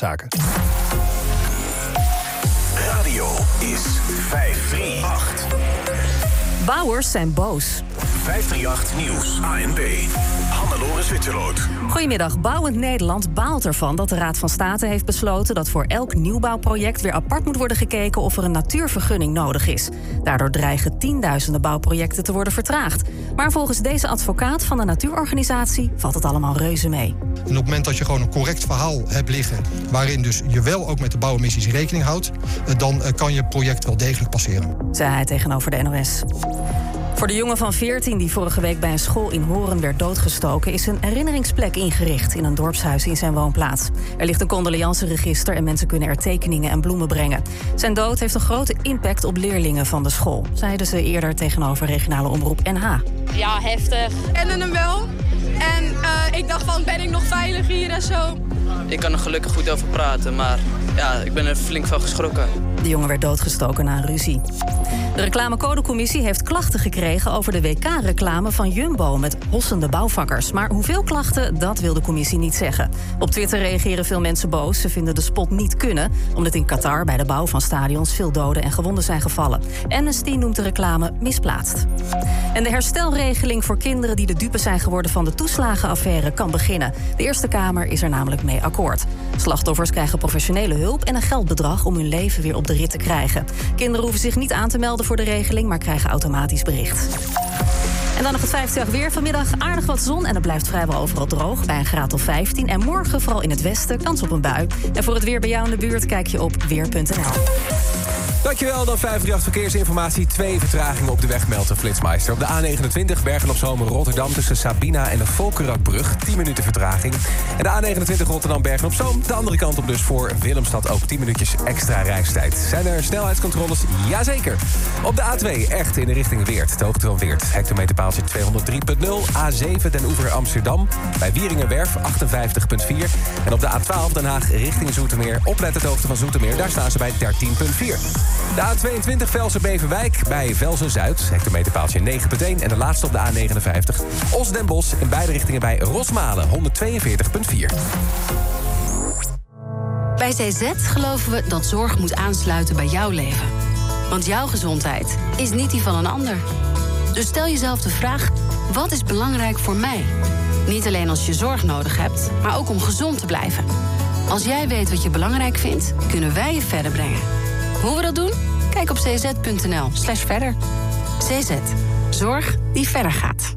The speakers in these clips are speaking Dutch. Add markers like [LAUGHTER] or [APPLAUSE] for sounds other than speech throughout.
rechtszaken. Radio is 538. Bouwers zijn boos. 538 Nieuws, ANB. Hannelore Zwitserloot. Goedemiddag. Bouwend Nederland baalt ervan dat de Raad van State heeft besloten dat voor elk nieuwbouwproject weer apart moet worden gekeken of er een natuurvergunning nodig is. Daardoor dreigen tienduizenden bouwprojecten te worden vertraagd. Maar volgens deze advocaat van de natuurorganisatie valt het allemaal reuze mee. En op het moment dat je gewoon een correct verhaal hebt liggen, waarin dus je wel ook met de bouwemissies rekening houdt, eh, dan eh, kan je project wel degelijk passeren. Zei hij tegenover de NOS. Voor de jongen van 14 die vorige week bij een school in Horen werd doodgestoken, is een herinneringsplek ingericht in een dorpshuis in zijn woonplaats. Er ligt een condoleanceregister en mensen kunnen er tekeningen en bloemen brengen. Zijn dood heeft een grote impact op leerlingen van de school, zeiden ze eerder tegenover regionale omroep NH. Ja, heftig. kende hem wel. En eh, ik dacht van, ben ik nog veilig hier en zo. Ik kan er gelukkig goed over praten, maar ja, ik ben er flink van geschrokken. De jongen werd doodgestoken na een ruzie. De reclamecodecommissie heeft klachten gekregen over de WK-reclame van Jumbo met hossende bouwvakkers. Maar hoeveel klachten, dat wil de commissie niet zeggen. Op Twitter reageren veel mensen boos. Ze vinden de spot niet kunnen, omdat in Qatar bij de bouw van stadions veel doden en gewonden zijn gevallen. Amnesty noemt de reclame misplaatst. En de herstelregeling voor kinderen die de dupe zijn geworden van de toeslagenaffaire kan beginnen. De Eerste Kamer is er namelijk mee akkoord. Slachtoffers krijgen professionele hulp en een geldbedrag om hun leven weer op de rit te krijgen. Kinderen hoeven zich niet aan te melden voor de regeling, maar krijgen automatisch bericht. En dan nog het 50 weer. Vanmiddag aardig wat zon en het blijft vrijwel overal droog. Bij een graad of 15. En morgen vooral in het westen kans op een bui. En voor het weer bij jou in de buurt kijk je op weer.nl. Dankjewel, dan 538 Verkeersinformatie. Twee vertragingen op de weg meldt de Flitsmeister. Op de A29 Bergen op Zomer Rotterdam tussen Sabina en de Volkerakbrug. 10 minuten vertraging. En de A29 Rotterdam Bergen op Zoom. De andere kant op dus voor Willemstad ook 10 minuutjes extra reistijd. Zijn er snelheidscontroles? Jazeker. Op de A2 echt in de richting Weert. De hoogte van Weert. Hectometerpaaltje 203.0. A7 Den Oever Amsterdam. Bij Wieringenwerf 58.4. En op de A12 Den Haag richting Zoetermeer. Opletten de hoogte van Zoetermeer. Daar staan ze bij 13.4. De A22 Velsen-Beverwijk bij Velsen-Zuid. Hectometerpaaltje 9.1. En de laatste op de A59. Os Den in beide richtingen bij Rosmalen 142.4. Bij CZ geloven we dat zorg moet aansluiten bij jouw leven. Want jouw gezondheid is niet die van een ander. Dus stel jezelf de vraag, wat is belangrijk voor mij? Niet alleen als je zorg nodig hebt, maar ook om gezond te blijven. Als jij weet wat je belangrijk vindt, kunnen wij je verder brengen. Hoe we dat doen? Kijk op cz.nl slash verder. CZ. Zorg die verder gaat.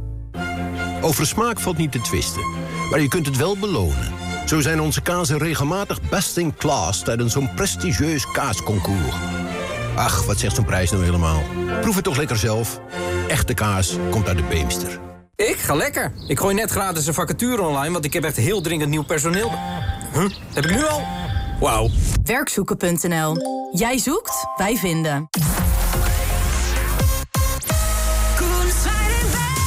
Over smaak valt niet te twisten, maar je kunt het wel belonen. Zo zijn onze kazen regelmatig best in class tijdens zo'n prestigieus kaasconcours. Ach, wat zegt zo'n prijs nou helemaal? Proef het toch lekker zelf. Echte kaas komt uit de Beemster. Ik ga lekker. Ik gooi net gratis een vacature online, want ik heb echt heel dringend nieuw personeel. Huh? Heb ik nu al? Wauw. Werkzoeken.nl. Jij zoekt, wij vinden.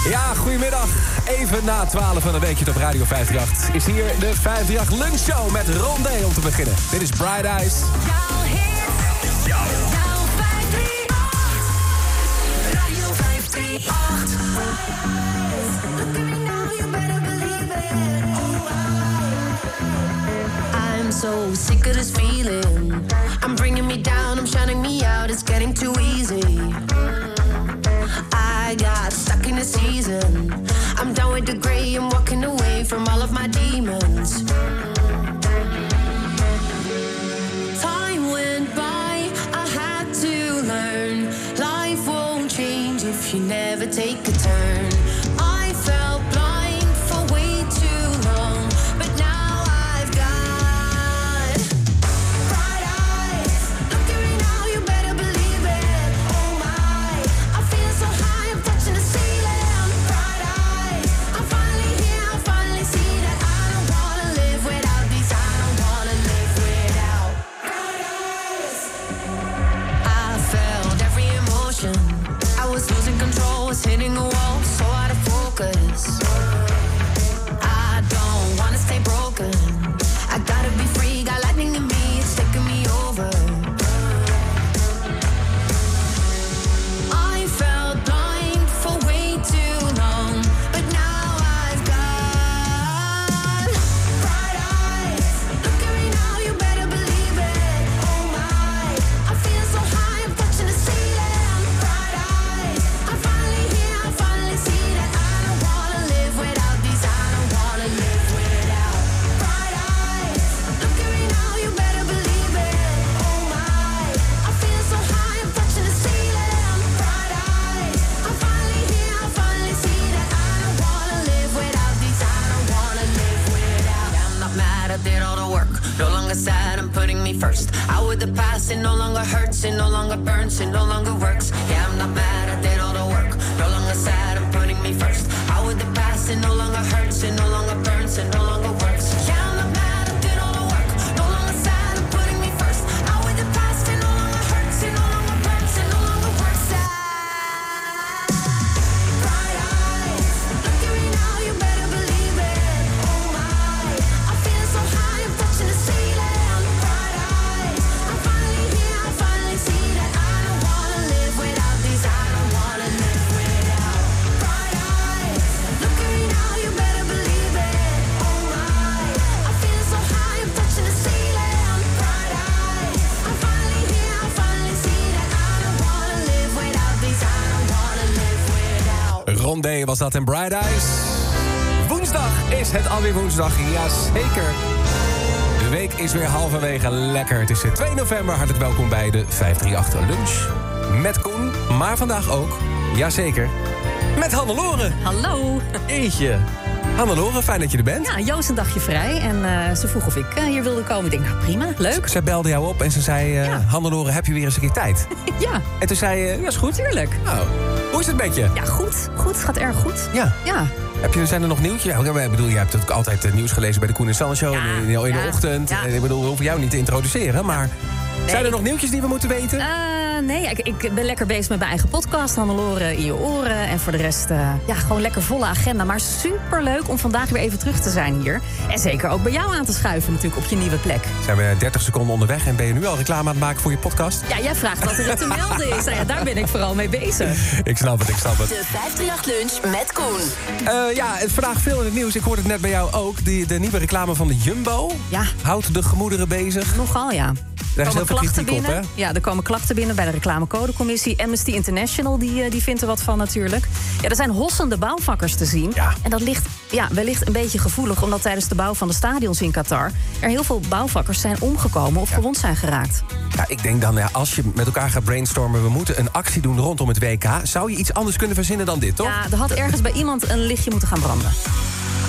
Ja, goedemiddag. Even na 12 van een weekje op Radio 538 is hier de 538 Lunchshow met Rondé om te beginnen. Dit is Bright Eyes. I'm so sick of this feeling. I'm bringing me down, I'm shutting me out, it's getting too easy. I got stuck in a season. I'm done with the gray, I'm walking away from all of my demons. Time went by, I had to learn. Life won't change if you never take a first. Out with the past, it no longer hurts, it no longer burns, it no longer works. Rondé was dat en Bright Eyes. Woensdag is het alweer woensdag, jazeker. De week is weer halverwege lekker. Het is eh, 2 november, hartelijk welkom bij de 538 Lunch. Met Koen, maar vandaag ook, jazeker, met Hannelore. Hallo. Eetje. Hannelore, fijn dat je er bent. Ja, Joost een dagje vrij en eh, ze vroeg of ik eh, hier wilde komen. Ik denk, nou prima, leuk. Zij belde jou op en ze zei, eh Hannelore, heb je weer eens een keer tijd? [LAUGHS] Ja, En toen zei je, ja, is goed. tuurlijk. Nou, hoe is het met je? Ja, goed. Goed, het gaat erg goed. Ja. Ja. Heb je, zijn er nog nieuwtjes? Ja, ik bedoel, je hebt ook altijd nieuws gelezen bij de Koen en Sanne Show Ja, in, in de ja, ochtend. ik bedoel, we hoeven jou niet te introduceren, maar... Zijn er nog nieuwtjes die we moeten weten? Nee, ik, ik ben lekker bezig met mijn eigen podcast, Hannelore in je oren. En voor de rest, eh, ja, gewoon lekker volle agenda. Maar superleuk om vandaag weer even terug te zijn hier. En zeker ook bij jou aan te schuiven natuurlijk op je nieuwe plek. Zijn we 30 seconden onderweg en ben je nu al reclame aan het maken voor je podcast? Ja, jij vraagt wat er te melden is. Nou ja, daar ben ik vooral mee bezig. Ik snap het, ik snap het. De 538 Lunch met Koen. Eh, ja, het vandaag veel in het nieuws. Ik hoorde het net bij jou ook. Die, de nieuwe reclame van de Jumbo. Ja. Houdt de gemoederen bezig. Nogal, ja. Daar is heel veel op, binnen. hè? Ja, er komen klachten binnen bij de reclamecodecommissie. Amnesty International die, eh, die vindt er wat van natuurlijk. Ja, er zijn hossende bouwvakkers te zien. Ja. En dat ligt ja, wellicht een beetje gevoelig... omdat tijdens de bouw van de stadions in Qatar... er heel veel bouwvakkers zijn omgekomen of gewond zijn geraakt. Ja, ik denk dan, ja, als je met elkaar gaat brainstormen... we moeten een actie doen rondom het WK... zou je iets anders kunnen verzinnen dan dit, toch? Ja, er had ergens bij iemand een lichtje moeten gaan branden.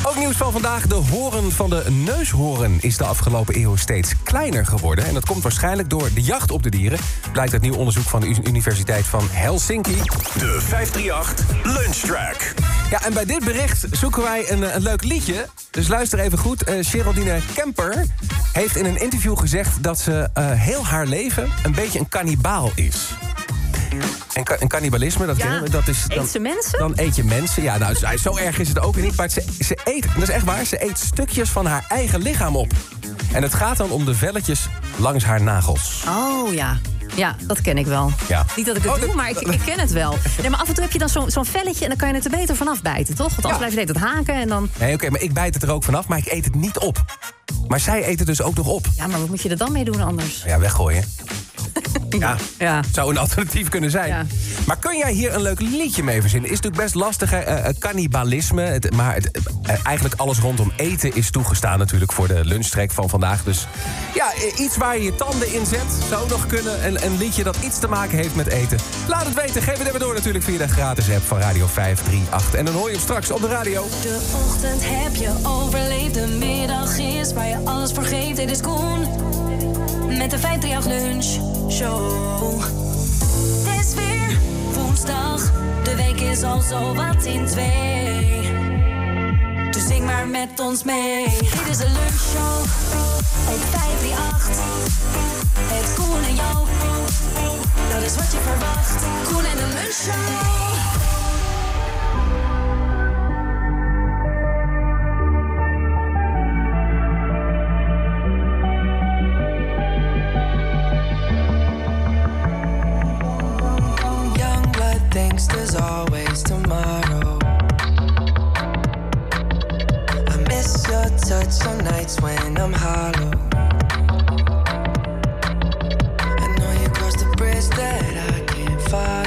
Ook nieuws van vandaag. De horen van de neushoorn is de afgelopen eeuw steeds kleiner geworden. En dat komt waarschijnlijk door de jacht op de dieren. Blijkt uit nieuw onderzoek van de Universiteit van Helsinki. De 538 Lunch Track. Ja, en bij dit bericht zoeken wij een, eh, een leuk liedje. Dus luister even goed. Eh Geraldine Kemper heeft in een interview gezegd... dat ze eh, heel haar leven een beetje een kannibaal is. En, ka- en cannibalisme, dat Ja, kennen we. Dat is, dan, eet ze mensen? Dan eet je mensen. Ja, nou, zo- erg is het ook weer niet. Maar ze, ze eet, dat is echt waar, ze eet stukjes van haar eigen lichaam op. En het gaat dan om de velletjes langs haar nagels. Oh ja. Ja, dat ken ik wel. Ja. Niet dat ik het Oh, doe, maar ik, ik ken het wel. [LAUGHS] Nee, maar af en toe heb je dan zo'n velletje en dan kan je het er beter vanaf bijten, toch? Want anders Ja. blijf je tijd haken en dan... Nee, oké, maar ik bijt het er ook vanaf, maar ik eet het niet op. Maar zij eet het dus ook nog op. Ja, maar wat moet je er dan mee doen anders? Ja, weggooien. [LAUGHS] Ja, Ja. zou een alternatief kunnen zijn. Ja. Maar kun jij hier een leuk liedje mee verzinnen? Is natuurlijk best lastig, hè? Eh, eh, cannibalisme. Maar het, eh, eigenlijk alles rondom eten is toegestaan natuurlijk... voor de lunchtrek van vandaag. Dus ja, iets waar je je tanden in zet zou nog kunnen. Een, een liedje dat iets te maken heeft met eten. Laat het weten. Geef het even door natuurlijk via de gratis app van Radio 538. En dan hoor je hem straks op de radio. De ochtend heb je overleefd, de middag is waar je alles voor geeft. Dit is Koen, met de 538 lunch show. Het is weer woensdag, de week is al zo wat in twee. Dus zing maar met ons mee. Dit is de lunchshow op 538. Het Koen en jou, dat is wat je verwacht. Koen en de lunchshow. Thinks there's always tomorrow. I miss your touch on nights when I'm hollow. I know you crossed the bridge that I can't follow.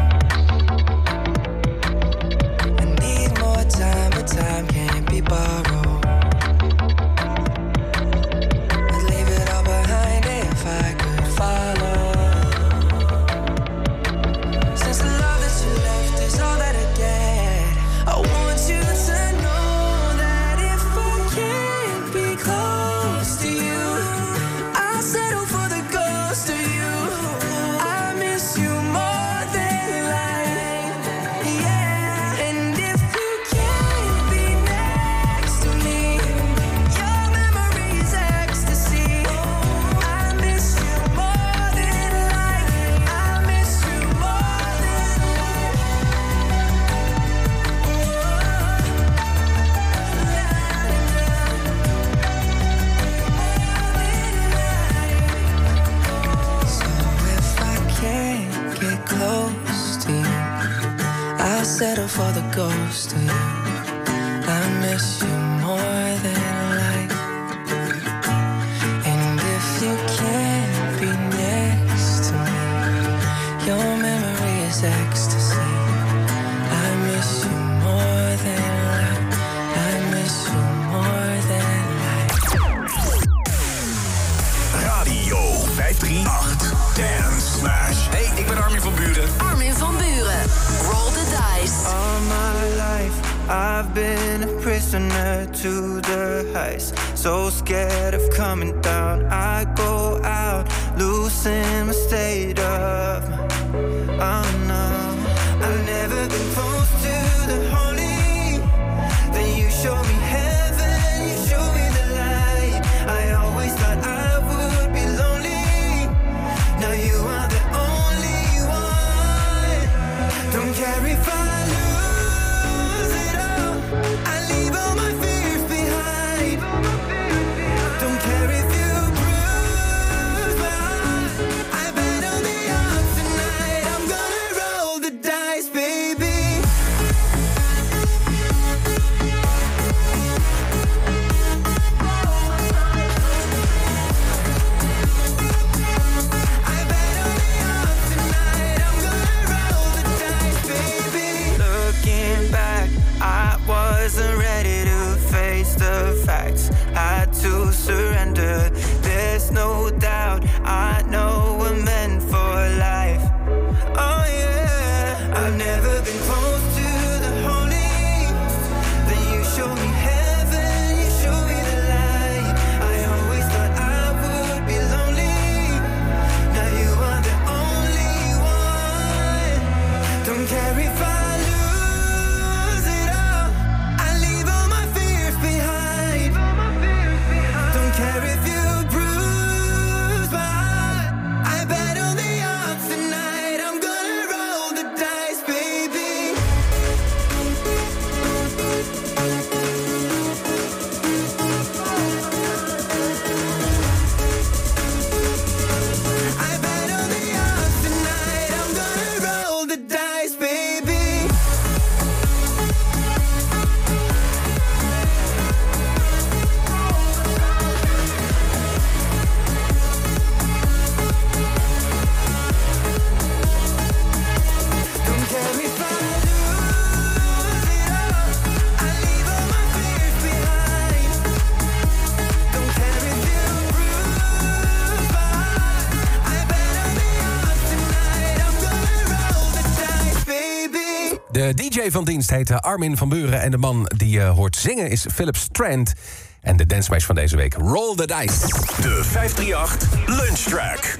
Van dienst heet eh, Armin van Buren. En de man die je hoort zingen is Philip Strand. En de dansmatch van deze week, Roll the Dice. De 538 Lunchtrack.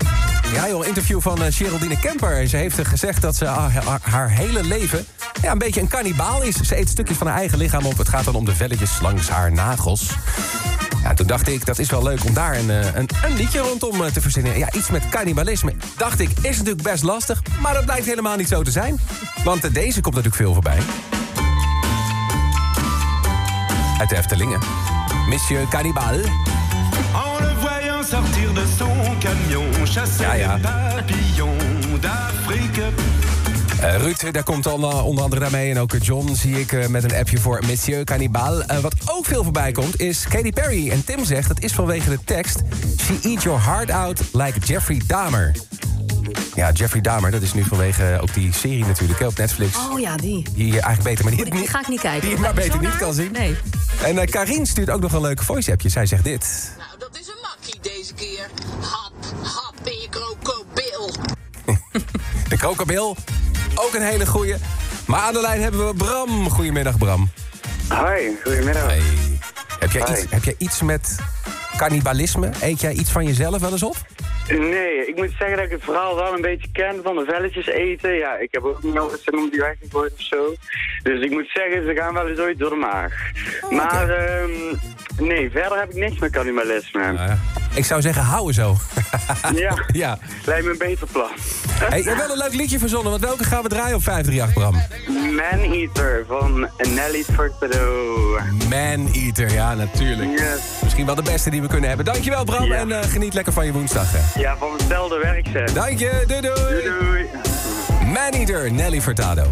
Ja joh, interview van eh, Geraldine Kemper. Ze heeft gezegd dat ze haar hele leven ja, een beetje een kannibaal is. Ze eet stukjes van haar eigen lichaam op. Het gaat dan om de velletjes langs haar nagels. Ja, toen dacht ik, dat is wel leuk om daar een, eh, een, liedje rondom eh, te verzinnen. Ja, iets met cannibalisme. Dacht ik, is natuurlijk best lastig, maar dat blijkt helemaal niet zo te zijn. Want eh, deze komt natuurlijk veel voorbij. Uit de Eftelingen. Monsieur Cannibal. camion, ja, ja. d'Afrique. Uh, Ruud, daar komt dan eh, onder andere daarmee. En ook eh, John zie ik met een appje voor Monsieur Cannibal. wat ook veel voorbij komt is Katy Perry. En Tim zegt, dat is vanwege de tekst... She eat your heart out like Jeffrey Dahmer. Ja, Jeffrey Dahmer, dat is nu vanwege ook die serie natuurlijk op Netflix. Oh ja, die. Die je eigenlijk beter maar niet... Die ga ik niet kijken. Die je maar beter niet kan zien. Nee. En uh, Karin stuurt ook nog een leuke voice-appje. Zij zegt dit. Nou, dat is een makkie deze keer. Hap, hap in je krokobil. [LAUGHS] de krokobil ook een hele goeie. Maar aan de lijn hebben we Bram. Goedemiddag, Bram. Hi, goedemiddag. Hey. Heb, jij Hi. iets, heb jij iets met cannibalisme? Eet jij iets van jezelf wel eens op? Nee, ik moet zeggen dat ik het verhaal wel een beetje ken van de velletjes eten. Ja, ik heb ook niet altijd zin om die weg te gooien of zo. Dus ik moet zeggen, ze gaan wel eens ooit door de maag. Maar ehm, nee, verder heb ik niks met cannibalisme. Ik zou zeggen, hou zo. Ja, [LAUGHS] ja. lijkt me een beter plan. Hey, je hebt wel een leuk liedje verzonnen, want welke gaan we draaien op 538, Bram? Man Eater van Nelly Furtado. Man Eater, ja, natuurlijk. Misschien wel de beste die we kunnen hebben. Dankjewel, Bram, en eh, geniet lekker van je woensdag. Hè. Ja, van hetzelfde werk zeg. Dank je, doei doei. doei. Man Eater, Nelly Furtado.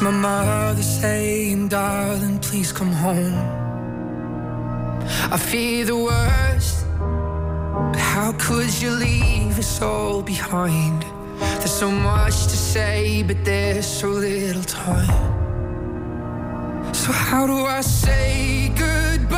My mother saying, darling, please come home. I fear the worst. But how could you leave us all behind? There's so much to say, but there's so little time. So, how do I say goodbye?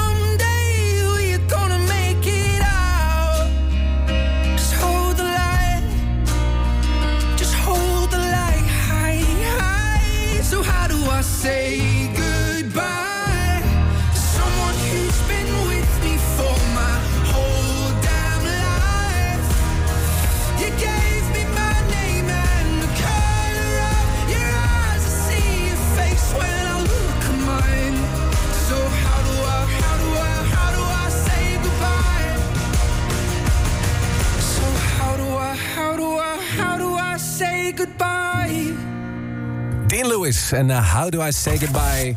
En uh, How Do I Say Goodbye.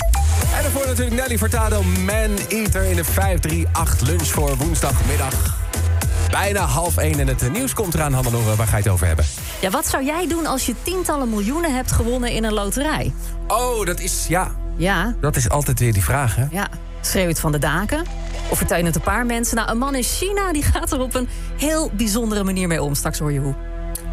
En daarvoor natuurlijk Nelly Furtado, Man Eater in de 538 lunch voor woensdagmiddag. Bijna half één en het nieuws komt eraan, Hannelore. Waar ga je het over hebben? Ja, wat zou jij doen als je tientallen miljoenen hebt gewonnen in een loterij? Oh, dat is, ja. Ja. Dat is altijd weer die vraag, hè? Ja. Schreeuw het van de daken? Of vertuin het een paar mensen? Nou, een man in China die gaat er op een heel bijzondere manier mee om. Straks hoor je hoe.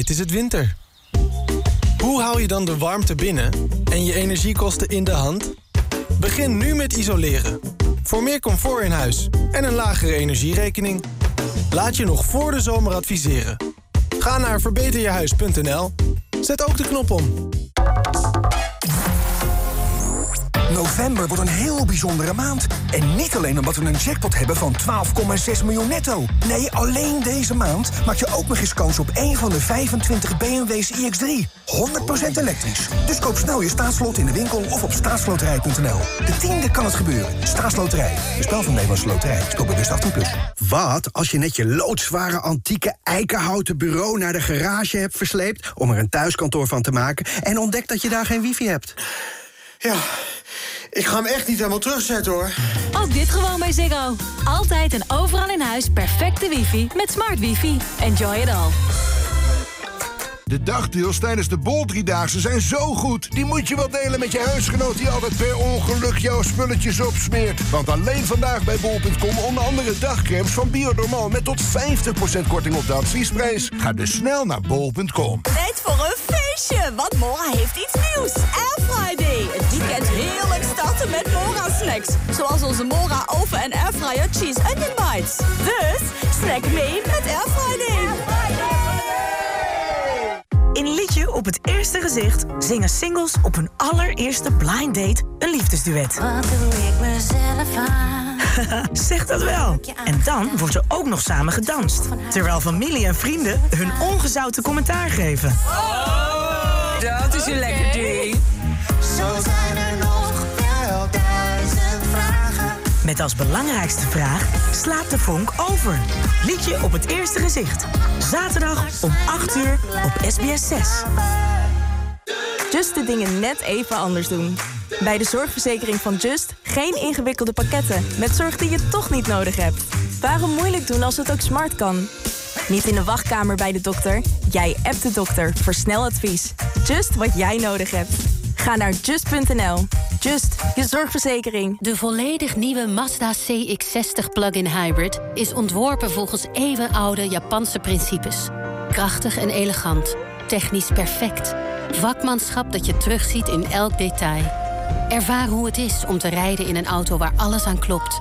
Weet is het winter. Hoe hou je dan de warmte binnen en je energiekosten in de hand? Begin nu met isoleren. Voor meer comfort in huis en een lagere energierekening. Laat je nog voor de zomer adviseren. Ga naar verbeterjehuis.nl. Zet ook de knop om. November wordt een heel bijzondere maand. En niet alleen omdat we een jackpot hebben van 12,6 miljoen netto. Nee, alleen deze maand maak je ook nog eens kans op één van de 25 BMW's iX3. 100% elektrisch. Dus koop snel je staatslot in de winkel of op staatsloterij.nl. De tiende kan het gebeuren. Staatsloterij. Een spel van Nederlandse Loterij. Speel bewust 18+. Plus. Wat als je net je loodzware antieke eikenhouten bureau naar de garage hebt versleept... om er een thuiskantoor van te maken en ontdekt dat je daar geen wifi hebt? Ja, ik ga hem echt niet helemaal terugzetten hoor. Ook dit gewoon bij Ziggo. Altijd en overal in huis perfecte wifi met smart wifi. Enjoy it all. De dagdeals tijdens de Bol-driedaagse zijn zo goed. Die moet je wel delen met je huisgenoot die altijd per ongeluk jouw spulletjes opsmeert. Want alleen vandaag bij Bol.com onder andere dagcremes van Bionormal... met tot 50% korting op de adviesprijs. Ga dus snel naar Bol.com. Tijd voor een feestje, want Mora heeft iets nieuws. Air Friday. Het weekend heerlijk met Mora snacks. Zoals onze Mora oven- en airfryer cheese onion bites. Dus snack mee met Air Friday. In Liedje op het eerste gezicht zingen singles op hun allereerste blind date een liefdesduet. Wat doe ik mezelf aan? [LAUGHS] zeg dat wel. En dan wordt er ook nog samen gedanst. Terwijl familie en vrienden hun ongezouten commentaar geven. Dat is een lekker ding. Zo zijn er nog. Met als belangrijkste vraag, slaat de vonk over? Liedje op het eerste gezicht. Zaterdag om 8 uur op SBS 6. Just de dingen net even anders doen. Bij de zorgverzekering van Just geen ingewikkelde pakketten met zorg die je toch niet nodig hebt. Waarom moeilijk doen als het ook smart kan? Niet in de wachtkamer bij de dokter. Jij appt de dokter voor snel advies. Just wat jij nodig hebt. Ga naar just.nl. Just, je zorgverzekering. De volledig nieuwe Mazda CX-60 plug-in hybrid is ontworpen volgens eeuwenoude Japanse principes. Krachtig en elegant, technisch perfect. Vakmanschap dat je terugziet in elk detail. Ervaar hoe het is om te rijden in een auto waar alles aan klopt.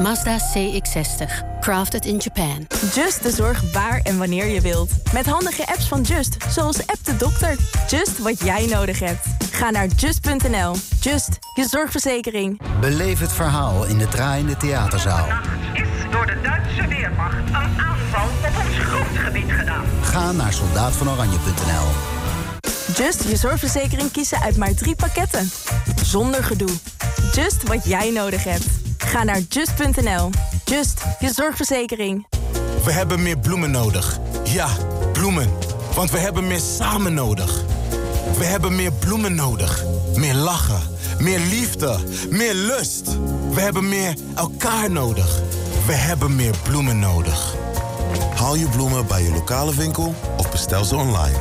Mazda CX-60. Crafted in Japan. Just de zorg waar en wanneer je wilt. Met handige apps van Just, zoals App de Dokter. Just wat jij nodig hebt. Ga naar just.nl. Just, je zorgverzekering. Beleef het verhaal in de draaiende theaterzaal. door de Duitse Weermacht een aanval op ons grondgebied gedaan. Ga naar soldaatvanoranje.nl. Just je zorgverzekering kiezen uit maar drie pakketten. Zonder gedoe. Just wat jij nodig hebt. Ga naar just.nl. Just, je zorgverzekering. We hebben meer bloemen nodig. Ja, bloemen. Want we hebben meer samen nodig. We hebben meer bloemen nodig. Meer lachen. Meer liefde. Meer lust. We hebben meer elkaar nodig. We hebben meer bloemen nodig. Haal je bloemen bij je lokale winkel of bestel ze online.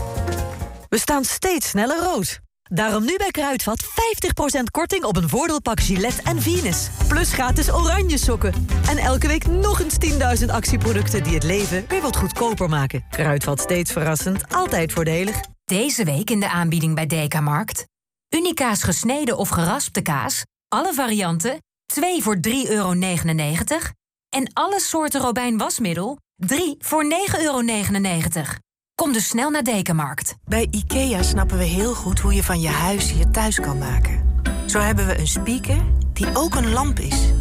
We staan steeds sneller rood. Daarom nu bij Kruidvat 50% korting op een voordeelpak Gillette en Venus. Plus gratis oranje sokken. En elke week nog eens 10.000 actieproducten die het leven weer wat goedkoper maken. Kruidvat steeds verrassend, altijd voordelig. Deze week in de aanbieding bij Dekamarkt. Unica's gesneden of geraspte kaas. Alle varianten. 2 voor 3,99 euro. En alle soorten robijn wasmiddel. 3 voor 9,99 euro. Kom dus snel naar Dekamarkt. Bij IKEA snappen we heel goed hoe je van je huis je thuis kan maken. Zo hebben we een speaker die ook een lamp is.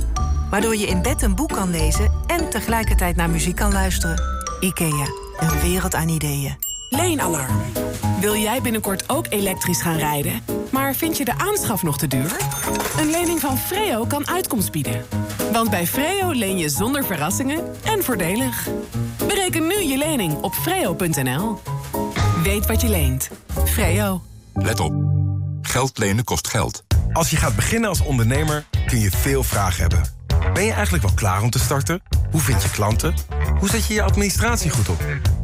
Waardoor je in bed een boek kan lezen en tegelijkertijd naar muziek kan luisteren. IKEA, een wereld aan ideeën. Leenalarm. Wil jij binnenkort ook elektrisch gaan rijden, maar vind je de aanschaf nog te duur? Een lening van Freo kan uitkomst bieden. Want bij Freo leen je zonder verrassingen en voordelig. Bereken nu je lening op freo.nl. Weet wat je leent. Freo. Let op. Geld lenen kost geld. Als je gaat beginnen als ondernemer kun je veel vragen hebben. Ben je eigenlijk wel klaar om te starten? Hoe vind je klanten? Hoe zet je je administratie goed op?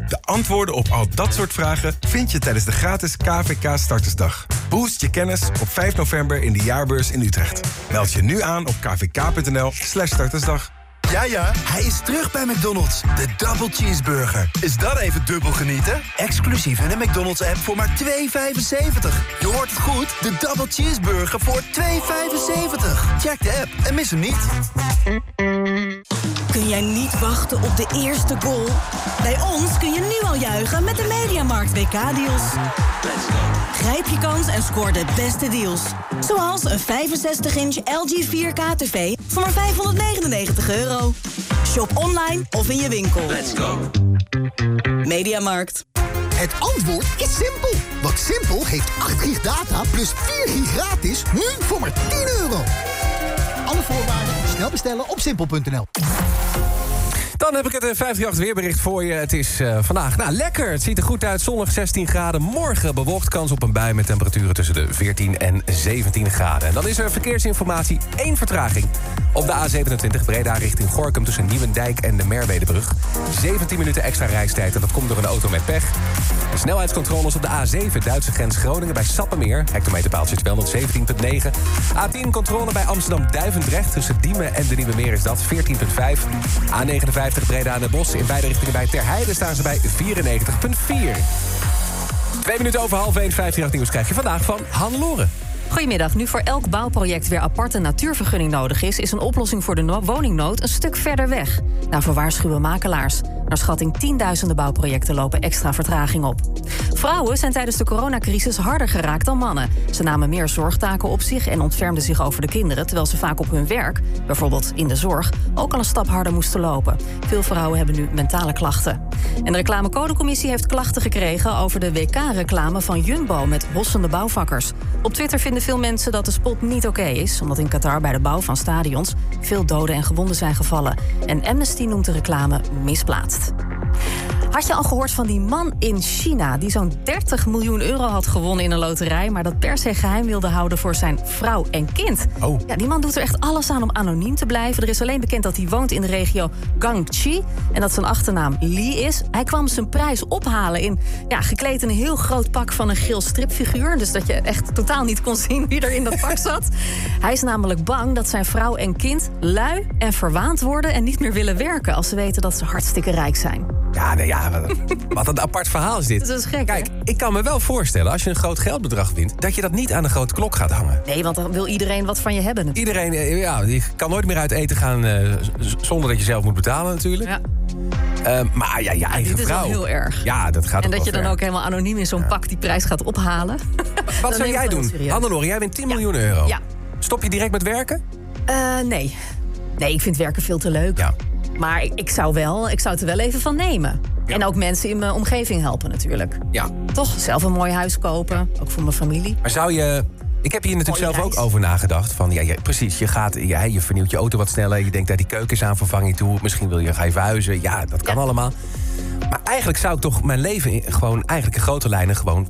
De antwoorden op al dat soort vragen vind je tijdens de gratis KVK Startersdag. Boost je kennis op 5 november in de jaarbeurs in Utrecht. Meld je nu aan op kvk.nl slash startersdag. Ja, ja, hij is terug bij McDonald's. De Double Cheeseburger. Is dat even dubbel genieten? Exclusief in de McDonald's-app voor maar 2,75. Je hoort het goed, de Double Cheeseburger voor 2,75. Check de app en mis hem niet. Kun jij niet wachten op de eerste goal? Bij ons kun je nu al juichen met de Mediamarkt WK-deals. Grijp je kans en scoor de beste deals. Zoals een 65-inch LG 4K TV voor maar 599 euro. Shop online of in je winkel. Let's go. Mediamarkt. Het antwoord is simpel. Want Simpel heeft 8 gig data plus 4 gig gratis nu voor maar 10 euro. Alle voorwaarden snel bestellen op simpel.nl. Dan heb ik het eh, 538 weerbericht voor je. Het is eh, vandaag nou, lekker. Het ziet er goed uit. Zonnig 16 graden. Morgen bewolkt kans op een bui met temperaturen tussen de 14 en 17 graden. En dan is er verkeersinformatie. één vertraging. Op de A27 Breda richting Gorkum tussen Nieuwendijk en de Merwedebrug. 17 minuten extra reistijd en dat komt door een auto met pech. Snelheidscontroles op de A7 Duitse grens Groningen bij Sappemeer. Hectometerpaaltje 217.9. A10 controle bij Amsterdam Duivendrecht tussen Diemen en de Nieuwe Meer is dat 14.5. A59 Breda de Bos. In beide richtingen bij Terheide staan ze bij 94.4. Twee minuten over half 1, 58 nieuws krijg je vandaag van Hannelore. Goedemiddag. Nu voor elk bouwproject weer apart een natuurvergunning nodig is... is een oplossing voor de no- woningnood een stuk verder weg. Daarvoor waarschuwen makelaars. Naar schatting tienduizenden bouwprojecten lopen extra vertraging op. Vrouwen zijn tijdens de coronacrisis harder geraakt dan mannen. Ze namen meer zorgtaken op zich en ontfermden zich over de kinderen... terwijl ze vaak op hun werk, bijvoorbeeld in de zorg... ook al een stap harder moesten lopen. Veel vrouwen hebben nu mentale klachten. En de reclamecodecommissie heeft klachten gekregen... over de WK-reclame van Jumbo met hossende bouwvakkers. Op Twitter vinden veel mensen dat de spot niet oké is... omdat in Qatar bij de bouw van stadions... veel doden en gewonden zijn gevallen. En Amnesty noemt de reclame misplaatst. Had je al gehoord van die man in China... die zo'n 30 miljoen euro had gewonnen in een loterij... maar dat per se geheim wilde houden voor zijn vrouw en kind? Oh. Ja, die man doet er echt alles aan om anoniem te blijven. Er is alleen bekend dat hij woont in de regio Guangxi... en dat zijn achternaam Li is. Hij kwam zijn prijs ophalen in ja, gekleed in een heel groot pak van een geel stripfiguur. Dus dat je echt totaal niet kon zien wie er in dat pak zat. Hij is namelijk bang dat zijn vrouw en kind lui en verwaand worden... en niet meer willen werken als ze weten dat ze hartstikke rijk zijn. Ja, nee, ja wat, een apart verhaal is dit. Dat is gek, Kijk, ik kan me wel voorstellen als je een groot geldbedrag wint... dat je dat niet aan de grote klok gaat hangen. Nee, want dan wil iedereen wat van je hebben. Iedereen, eh, ja, die kan nooit meer uit eten gaan eh, zonder dat je zelf moet betalen natuurlijk. Ja. Eh, maar ja, je eigen Dit is vrouw. heel erg. Ja, dat gaat En dat je dan ook helemaal anoniem in zo'n pak die prijs gaat ophalen. [LAUGHS] Wat zou jij doen? Hannelore, jij wint 10 miljoen euro. Ja. Stop je direct met werken? Eh, nee. Nee, ik vind werken veel te leuk. Maar ik, ik zou wel, ik zou het er wel even van nemen. En ook mensen in mijn omgeving helpen natuurlijk. Ja. Toch? Zelf een mooi huis kopen. Ook voor mijn familie. Maar zou je... Ik heb hier natuurlijk zelf ook over nagedacht. Van, ja, ja, precies, je, gaat, ja, je vernieuwt je auto wat sneller. Je denkt dat die keuken is aan vervanging toe. Misschien wil je gaan verhuizen. Ja, dat kan allemaal. Maar eigenlijk zou ik toch mijn leven gewoon... eigenlijk in grote lijnen gewoon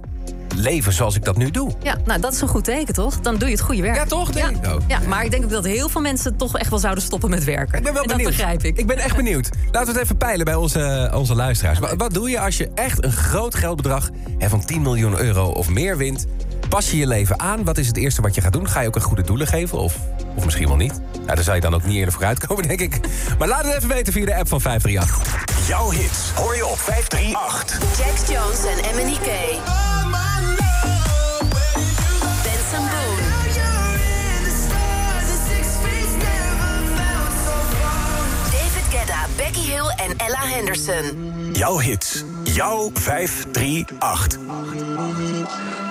leven zoals ik dat nu doe. Ja, nou dat is een goed teken toch? Dan doe je het goede werk. Ja, toch? Denk ik ook. Ja, maar ik denk ook dat heel veel mensen toch echt wel zouden stoppen met werken. Ik ben wel en dat benieuwd. begrijp ik. Ik ben echt benieuwd. Laten we het even peilen bij onze, onze luisteraars. Wat, wat doe je als je echt een groot geldbedrag hè, van 10 miljoen euro of meer wint? Pas je je leven aan? Wat is het eerste wat je gaat doen? Ga je ook een goede doelen geven? Of, of misschien wel niet? Nou, daar zou je dan ook niet eerder voor uitkomen, [LAUGHS] denk ik. Maar laat het even weten via de app van 538. Jouw hits hoor je op 538. Jax Jones en Emily K. Benson Boone. David Guetta, Becky Hill en Ella Henderson. Jouw hits. Jouw 538.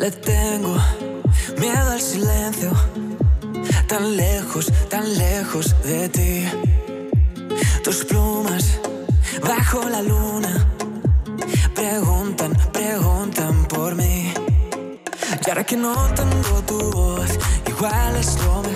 Le tengo miedo al silencio, tan lejos, tan lejos de ti. Tus plumas bajo la luna preguntan, preguntan por mí. Y ahora que no tengo tu voz, igual es lo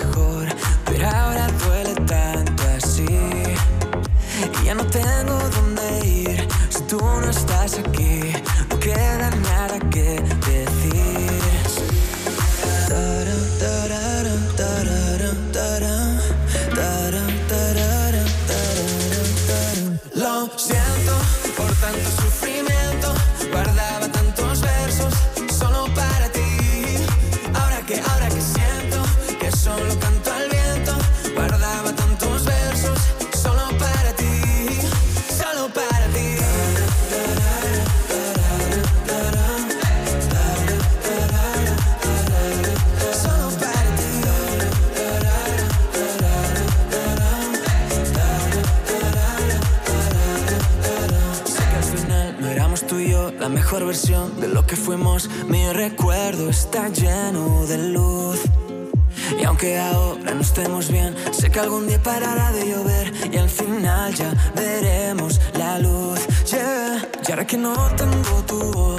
que algún día parará de llover y al final ya veremos la luz. Yeah. Y ahora que no tengo tu voz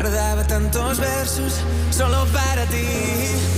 Guardaba tantos versos solo para ti.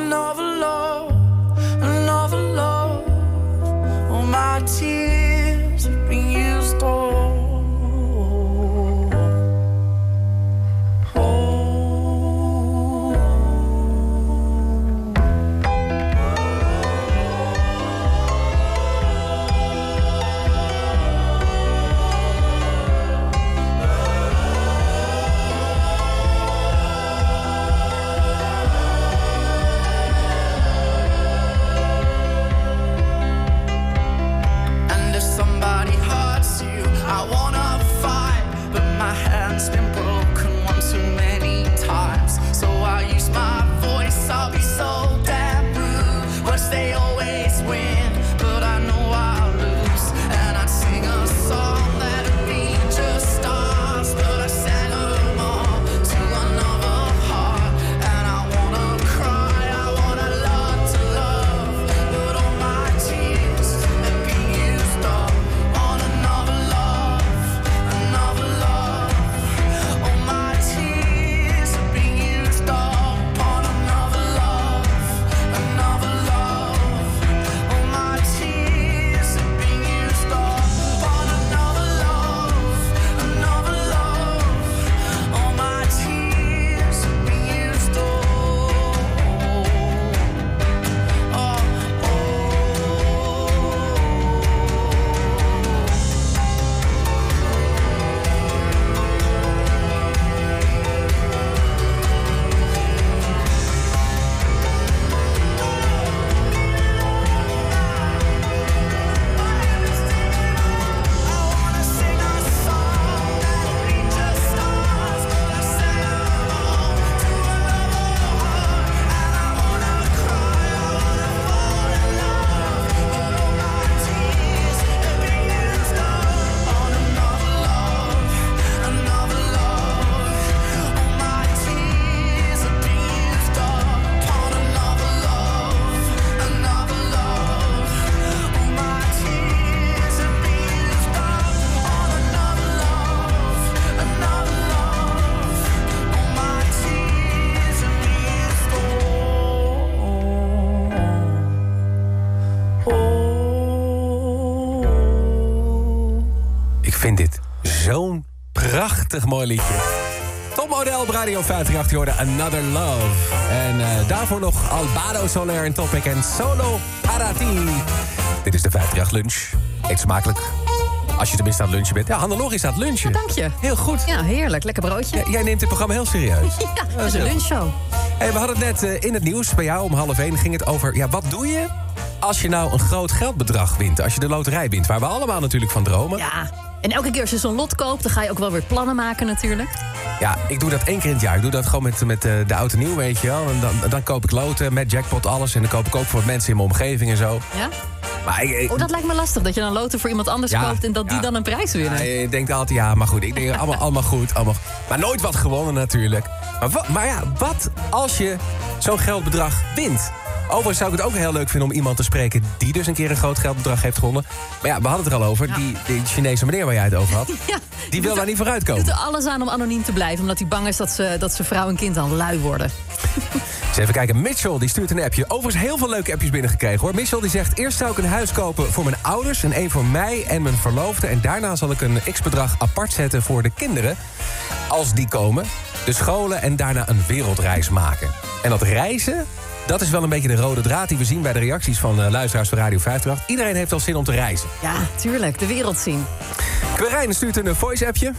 Prachtig mooi liedje. Tom O'Dell op Radio 538 hoorde Another Love. En eh, daarvoor nog Albado Soler en Topic en Solo Parati. Dit is de 538 lunch. Eet smakelijk. Als je tenminste aan het lunchen bent. Ja, Hannelore is aan het lunchen. Dank je. Heel goed. Ja, heerlijk. Lekker broodje. Ja, jij neemt dit programma heel serieus. [LAUGHS] Ja, dat is een lunchshow. Hey, we hadden het net eh, in het nieuws bij jou om half één ging het over... ja, wat doe je als je nou een groot geldbedrag wint? Als je de loterij wint, waar we allemaal natuurlijk van dromen. Ja. En elke keer als je zo'n lot koopt, dan ga je ook wel weer plannen maken natuurlijk. Ja, ik doe dat één keer in het jaar. Ik doe dat gewoon met, met eh, de auto nieuw, weet je wel. En dan, dan koop ik loten met jackpot, alles. En dan koop ik ook voor mensen in mijn omgeving en zo. Ja? Maar ik, ik- Oh, dat lijkt me lastig, dat je dan loten voor iemand anders Ja, koopt... en dat die dan een prijs winnen. Ja, je denkt altijd, ja, maar goed. Ik denk, allemaal, [LAUGHS] allemaal goed. Allemaal, maar nooit wat gewonnen natuurlijk. Maar, maar ja, wat als je zo'n geldbedrag wint? Overigens zou ik het ook heel leuk vinden om iemand te spreken... die dus een keer een groot geldbedrag heeft gewonnen. Maar ja, we hadden het er al over. Die, die Chinese meneer waar jij het over had... [LAUGHS] Ja, die wil daar niet vooruit komen. doet er alles aan om anoniem te blijven... omdat hij bang is dat ze, dat zijn vrouw en kind dan lui worden. [LAUGHS] Eens even kijken. Mitchell die stuurt een appje. Overigens heel veel leuke appjes binnengekregen hoor. Mitchell die zegt... Eerst zou ik een huis kopen voor mijn ouders... en één voor mij en mijn verloofde. En daarna zal ik een x-bedrag apart zetten voor de kinderen. Als die komen. De scholen en daarna een wereldreis maken. En dat reizen... Dat is wel een beetje de rode draad die we zien bij de reacties van eh, luisteraars van Radio 538. Iedereen heeft al zin om te reizen. Ja, tuurlijk. De wereld zien. Quirijn stuurt een eh, voice-appje.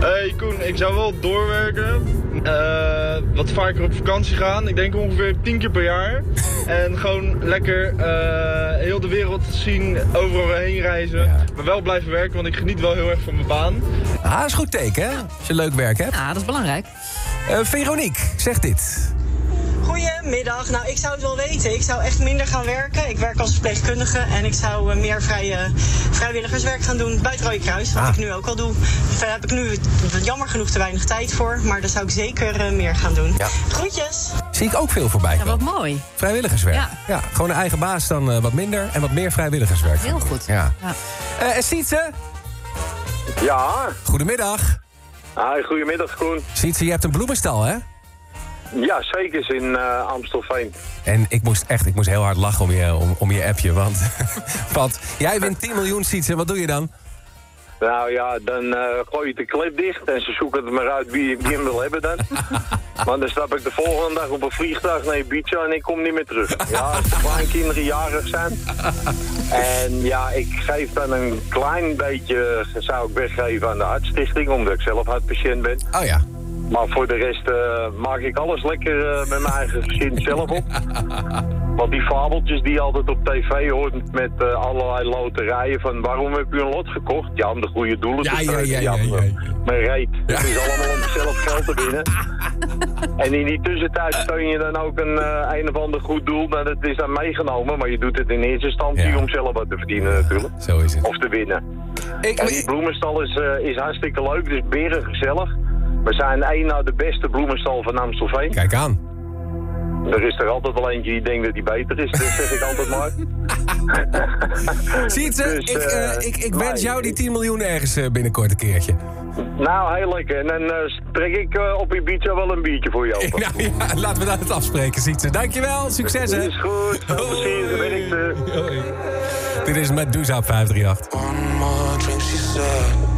Hey Koen, ik zou wel doorwerken. Eh, wat vaker op vakantie gaan. Ik denk ongeveer 10 keer per jaar. [LAUGHS] En gewoon lekker eh, heel de wereld zien, overal heen reizen. Maar wel blijven werken, want ik geniet wel heel erg van mijn baan. Ah, is goed teken, hè? Als je leuk werk hebt. Ja, dat is belangrijk. Eh, Veronique zegt dit. Goedemiddag. Nou, ik zou het wel weten. Ik zou echt minder gaan werken. Ik werk als verpleegkundige en ik zou eh, meer vrije, vrijwilligerswerk gaan doen bij het Rode Kruis. Wat Ah. ik nu ook al doe. Daar heb ik nu jammer genoeg te weinig tijd voor. Maar daar zou ik zeker eh, meer gaan doen. Groetjes. Zie ik ook veel voorbij Ja, komen. wat mooi. Vrijwilligerswerk. Ja. Ja. gewoon een eigen baas dan eh, wat minder en wat meer vrijwilligerswerk. Heel goed. Ja. Ja. Eh en Sietse? Ja. Goedemiddag. Hi, goedemiddag Koen. Sietse, je hebt een bloemenstal, hè? Ja, zeker in eh, Amstelveen. En ik moest echt, ik moest heel hard lachen om je, om, om je appje. Want, [LAUGHS] want jij wint 10 miljoen Sietse, wat doe je dan? Nou ja, dan eh, gooi je de clip dicht en ze zoeken het maar uit wie, wie hem wil hebben dan. [LAUGHS] Maar dan stap ik de volgende dag op een vliegtuig naar Ibiza en ik kom niet meer terug. Ja, als de kleinkinderen jarig zijn. En ja, ik geef dan een klein beetje, zou ik weggeven aan de hartstichting, omdat ik zelf hartpatiënt ben. Oh ja. Maar voor de rest eh, maak ik alles lekker eh, met mijn eigen gezin zelf op. [LAUGHS] Want die fabeltjes die je altijd op tv hoort met eh, allerlei loterijen van waarom heb u een lot gekocht? Ja, om de goede doelen Ja, te ja, steunen. ja, ja, ja, ja. Mijn reet. Het is allemaal om zelf geld te winnen. [LAUGHS] En in die tussentijd steun je dan ook een, een of ander goed doel. Nou, dat is dan meegenomen, maar je doet het in eerste instantie om zelf wat te verdienen natuurlijk. Zo is het. Of te winnen. en die bloemenstal is, is hartstikke leuk, dus beren gezellig. We zijn één na de beste bloemenstal van Amstelveen. Kijk aan. Er is er altijd wel eentje die denkt dat hij beter is, dat zeg ik altijd maar. [LAUGHS] Sietse, Dus, ik, eh, eh, ik, ik maar- wens jou die 10 miljoen ergens eh, binnenkort een keertje. Nou, heel lekker. En dan eh, trek ik eh, op Ibiza wel een biertje voor je [LAUGHS] open. Nou ja, laten we dat het afspreken, Sietse. Dankjewel, succes hè. Is goed, veel plezier, werkte. Dit is Medusa op 538. more drink, she said.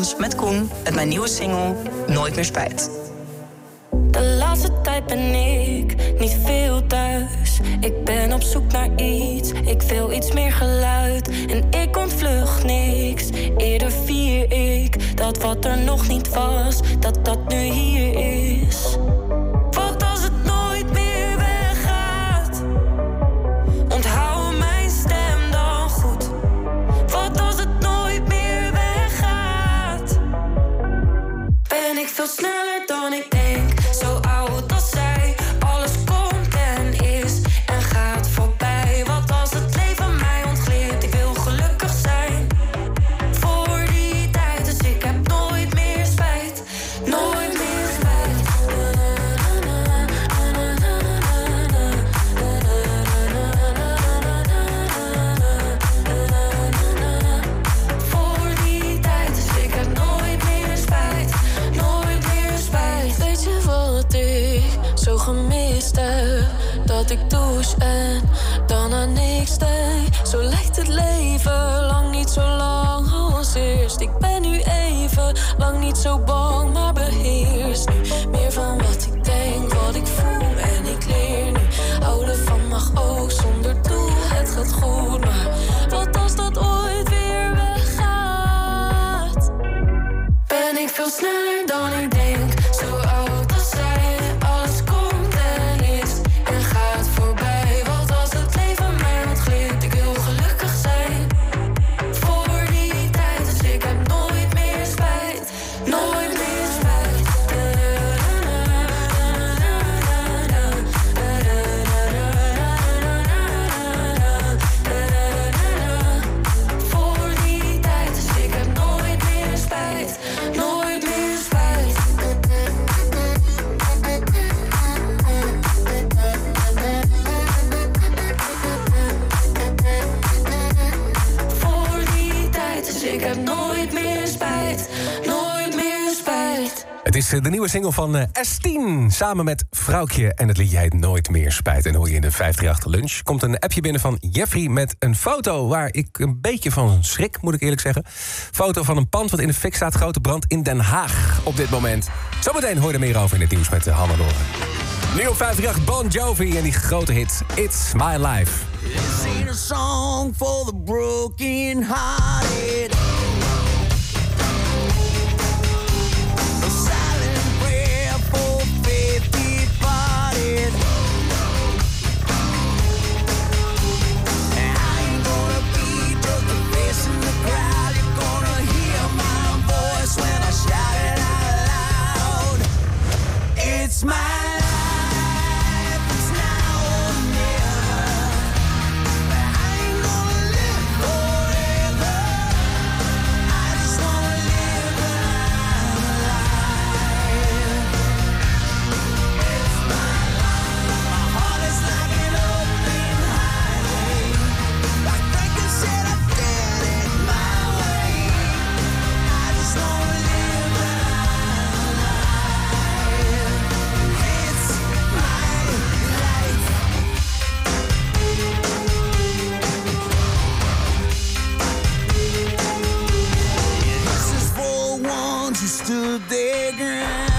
Met Koen met mijn nieuwe single Nooit meer spijt. nieuwe single van eh, S10. Samen met Vrouwtje en het jij het Nooit meer spijt. En hoor je in de 538 lunch. Komt een appje binnen van Jeffrey met een foto waar ik een beetje van schrik, moet ik eerlijk zeggen. Foto van een pand wat in de fik staat. Grote brand in Den Haag op dit moment. Zometeen hoor je er meer over in het nieuws met eh, Hanna Loren. Nieuw 538 Bon Jovi en die grote hit It's My Life. A song for the broken. smile. to ground.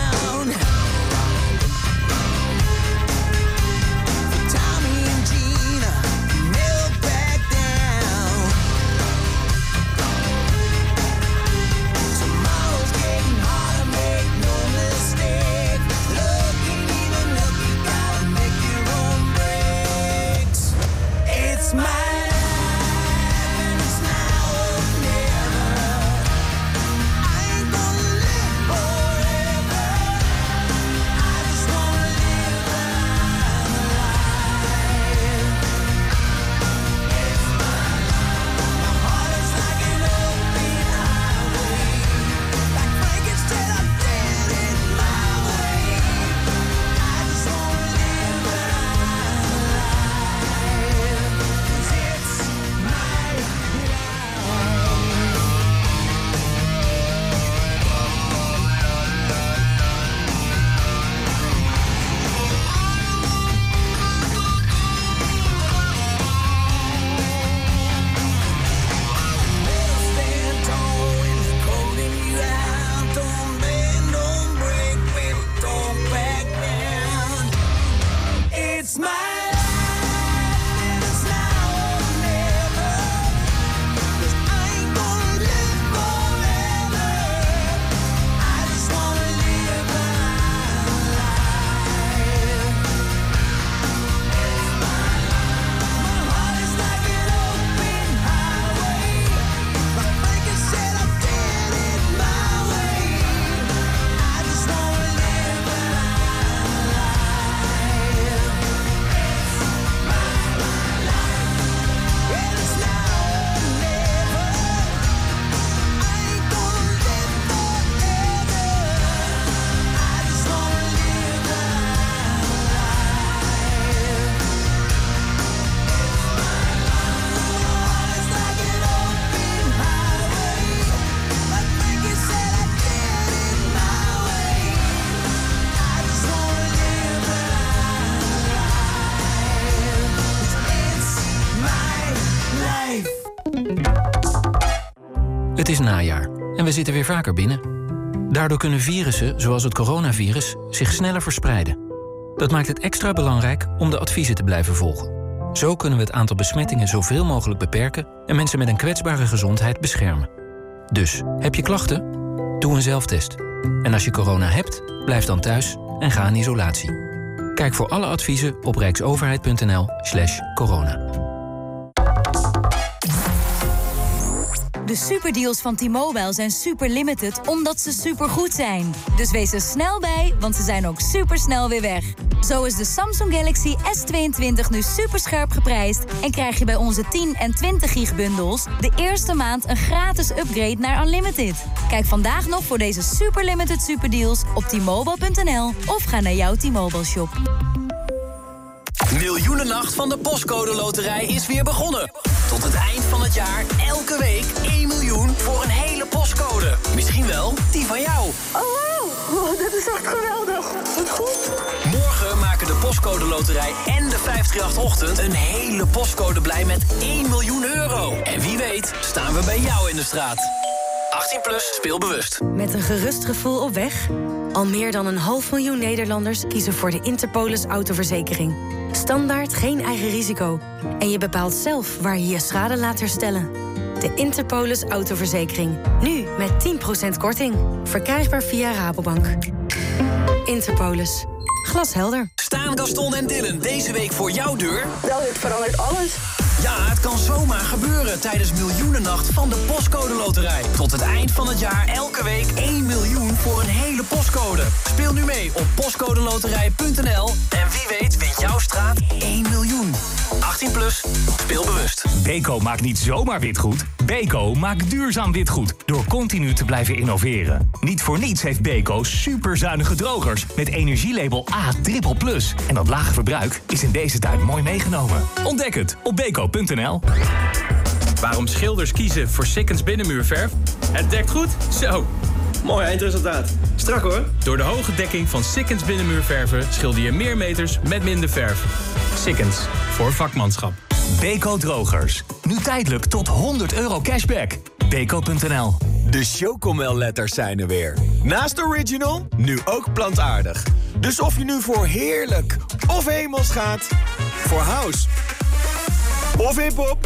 Najaar en we zitten weer vaker binnen. Daardoor kunnen virussen, zoals het coronavirus, zich sneller verspreiden. Dat maakt het extra belangrijk om de adviezen te blijven volgen. Zo kunnen we het aantal besmettingen zoveel mogelijk beperken en mensen met een kwetsbare gezondheid beschermen. Dus, heb je klachten? Doe een zelftest. En als je corona hebt, blijf dan thuis en ga in isolatie. Kijk voor alle adviezen op rijksoverheid.nl/slash De superdeals van T-Mobile zijn super limited omdat ze supergoed zijn. Dus wees er snel bij, want ze zijn ook supersnel weer weg. Zo is de Samsung Galaxy S22 nu superscherp geprijsd... en krijg je bij onze 10 en 20 gig bundels... de eerste maand een gratis upgrade naar Unlimited. Kijk vandaag nog voor deze super limited superdeals op t-mobile.nl... of ga naar jouw T-Mobile shop. Miljoenennacht van de Postcode Loterij is weer begonnen. Tot het eind van het jaar elke week 1 miljoen voor een hele postcode. Misschien wel die van jou. Oh, wow. Dat is echt geweldig. Wat goed. Morgen maken de Postcode Loterij en de 538-ochtend... een hele postcode blij met 1 miljoen euro. En wie weet staan we bij jou in de straat. 18 plus, speel bewust. Met een gerust gevoel op weg? Al meer dan een half miljoen Nederlanders kiezen voor de Interpolis autoverzekering. Standaard geen eigen risico. En je bepaalt zelf waar je je schade laat herstellen. De Interpolis autoverzekering. Nu met 10% korting. Verkrijgbaar via Rabobank. Interpolis. Glashelder. Staan Gaston en Dylan deze week voor jouw deur? Wel, dit verandert alles. Ja, het kan zomaar gebeuren tijdens Miljoenennacht van de Postcode Loterij. Tot het eind van het jaar elke week 1 miljoen voor een hele postcode. Speel nu mee op postcodeloterij.nl en wie weet wint jouw straat 1 miljoen. 18 plus, speel bewust. Beko maakt niet zomaar witgoed. Beko maakt duurzaam witgoed door continu te blijven innoveren. Niet voor niets heeft Beko superzuinige drogers met energielabel A++. En dat lage verbruik is in deze tijd mooi meegenomen. Ontdek het op Waarom schilders kiezen voor Sikkens binnenmuurverf? Het dekt goed? Zo. Mooi eindresultaat. Strak hoor. Door de hoge dekking van Sikkens binnenmuurverven schilder je meer meters met minder verf. Sikkens, voor vakmanschap. Beko drogers. Nu tijdelijk tot 100 euro cashback. Beko.nl. De Chocomel-letters zijn er weer. Naast original, nu ook plantaardig. Dus of je nu voor heerlijk of hemels gaat... voor house of hip-hop...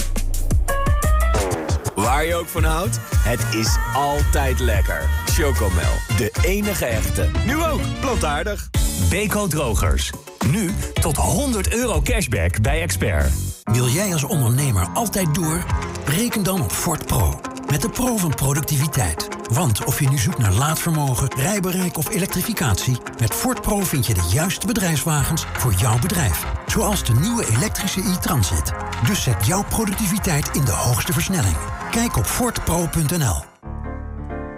Waar je ook van houdt, het is altijd lekker. Chocomel, de enige echte. Nu ook plantaardig. Beko drogers. Nu tot 100 euro cashback bij Expert. Wil jij als ondernemer altijd door? Reken dan op Ford Pro. Met de Pro van productiviteit. Want of je nu zoekt naar laadvermogen, rijbereik of elektrificatie... met Ford Pro vind je de juiste bedrijfswagens voor jouw bedrijf. Zoals de nieuwe elektrische e-Transit. Dus zet jouw productiviteit in de hoogste versnelling. Kijk op fordpro.nl.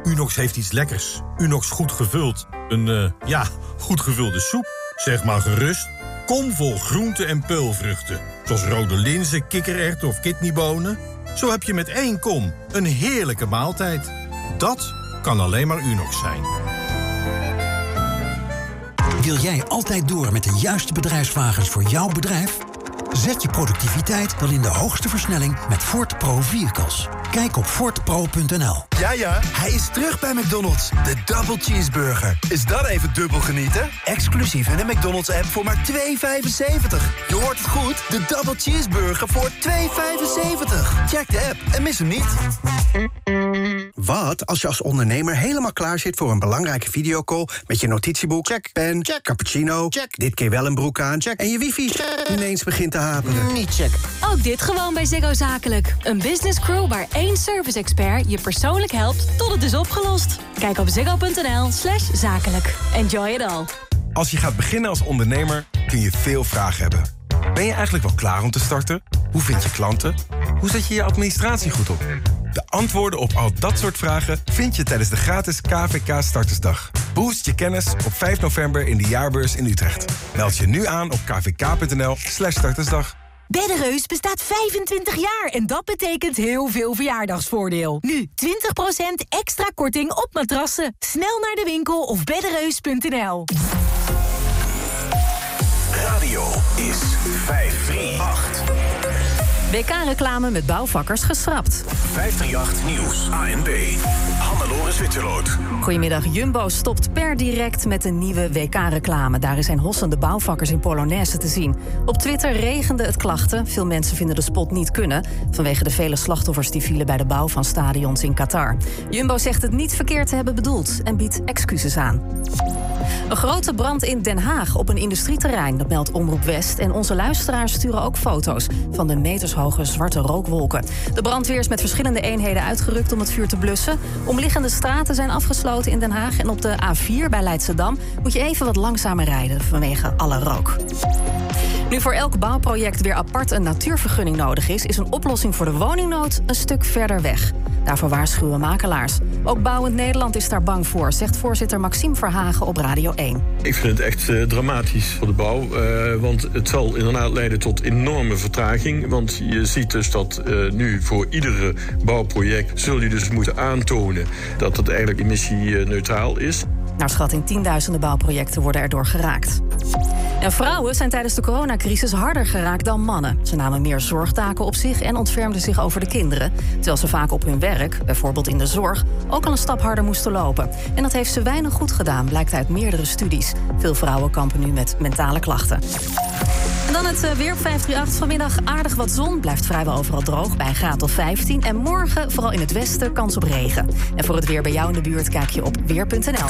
Unox heeft iets lekkers. Unox goed gevuld. Een, eh, ja, goed gevulde soep. Zeg maar gerust. Kom vol groenten en peulvruchten. Zoals rode linzen, kikkererwten of kidneybonen. Zo heb je met één kom een heerlijke maaltijd. Dat kan alleen maar Unox zijn. Wil jij altijd door met de juiste bedrijfswagens voor jouw bedrijf? Zet je productiviteit dan in de hoogste versnelling met Ford Pro Vehicles. Kijk op fordpro.nl. Ja, ja, hij is terug bij McDonald's. De Double Cheeseburger. Is dat even dubbel genieten? Exclusief in de McDonald's app voor maar 2,75. Je hoort het goed, de Double Cheeseburger voor 2,75. Check de app en mis hem niet. Wat als je als ondernemer helemaal klaar zit voor een belangrijke videocall... met je notitieboek, check, pen, check, cappuccino, check, dit keer wel een broek aan... Check, en je wifi check, ineens begint te haperen. Niet check. Ook dit gewoon bij Ziggo Zakelijk. Een business crew waar één service expert je persoonlijk helpt tot het is opgelost. Kijk op ziggo.nl slash zakelijk. Enjoy it all. Als je gaat beginnen als ondernemer kun je veel vragen hebben. Ben je eigenlijk wel klaar om te starten? Hoe vind je klanten? Hoe zet je je administratie goed op? De antwoorden op al dat soort vragen vind je tijdens de gratis KVK Startersdag. Boost je kennis op 5 november in de jaarbeurs in Utrecht. Meld je nu aan op kvk.nl slash startersdag. Beddereus bestaat 25 jaar en dat betekent heel veel verjaardagsvoordeel. Nu 20% extra korting op matrassen. Snel naar de winkel of beddereus.nl. Radio is 538. WK-reclame met bouwvakkers geschrapt. 538 Nieuws. ANB. Hannelore Zwitserloot. Goedemiddag. Jumbo stopt per direct met een nieuwe WK-reclame. Daar zijn hossende bouwvakkers in Polonaise te zien. Op Twitter regende het klachten. Veel mensen vinden de spot niet kunnen... vanwege de vele slachtoffers die vielen bij de bouw van stadions in Qatar. Jumbo zegt het niet verkeerd te hebben bedoeld... en biedt excuses aan. Een grote brand in Den Haag op een industrieterrein, dat meldt Omroep West. En onze luisteraars sturen ook foto's van de zwarte rookwolken. De brandweer is met verschillende eenheden uitgerukt om het vuur te blussen. Omliggende straten zijn afgesloten in Den Haag. En op de A4 bij Leidschendam moet je even wat langzamer rijden vanwege alle rook. Nu voor elk bouwproject weer apart een natuurvergunning nodig is, is een oplossing voor de woningnood een stuk verder weg. Daarvoor waarschuwen makelaars. Ook Bouwend Nederland is daar bang voor, zegt voorzitter Maxime Verhagen op Radio 1. Ik vind het echt eh, dramatisch voor de bouw. eh, want het zal inderdaad leiden tot enorme vertraging. Want je ziet dus dat eh, nu voor iedere bouwproject... zul je dus moeten aantonen dat het eigenlijk emissieneutraal is. Naar schatting tienduizenden bouwprojecten worden erdoor geraakt. En vrouwen zijn tijdens de coronacrisis harder geraakt dan mannen. Ze namen meer zorgtaken op zich en ontfermden zich over de kinderen. Terwijl ze vaak op hun werk, bijvoorbeeld in de zorg, ook al een stap harder moesten lopen. En dat heeft ze weinig goed gedaan, blijkt uit meerdere studies. Veel vrouwen kampen nu met mentale klachten. En dan het eh, weer op 538. Vanmiddag aardig wat zon. Blijft vrijwel overal droog bij een graad of 15. En morgen, vooral in het westen, kans op regen. En voor het weer bij jou in de buurt kijk je op weer.nl.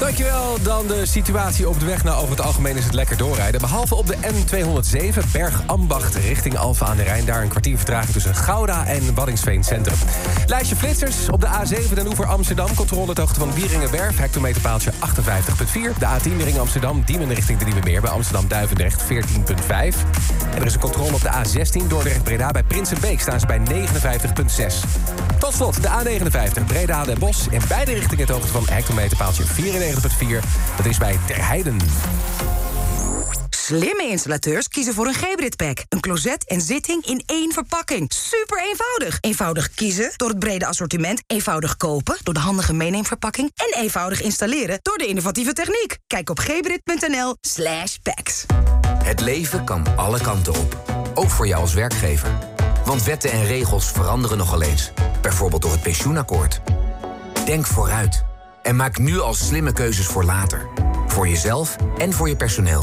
Dankjewel. Dan de situatie op de weg. Nou, over het algemeen is het lekker doorrijden. Behalve op de N207 Bergambacht richting Alfa aan de Rijn. Daar een kwartier vertraging tussen Gouda en Waddingsveen Centrum. Lijstje flitsers op de A7 Den Oever Amsterdam. Controle hoogte van Wieringenwerf. Hectometerpaaltje 58,4. De A10 Ring Amsterdam. Diemen richting de Nieuwe Meer bij Amsterdam Duivendrecht 14,5. En er is een controle op de A16 Dordrecht Breda. Bij Prinsenbeek staan ze bij 59,6. Tot slot de A59 Breda Den Bosch. In beide richtingen het hoogte van hectometerpaaltje 94,4. Dat is bij Ter Heiden. Slimme installateurs kiezen voor een Gebrit Pack. Een closet en zitting in één verpakking. Super eenvoudig. Eenvoudig kiezen door het brede assortiment. Eenvoudig kopen door de handige meeneemverpakking. En eenvoudig installeren door de innovatieve techniek. Kijk op gebrit.nl slash packs. Het leven kan alle kanten op. Ook voor jou als werkgever. Want wetten en regels veranderen nogal eens. Bijvoorbeeld door het pensioenakkoord. Denk vooruit. En maak nu al slimme keuzes voor later. Voor jezelf en voor je personeel.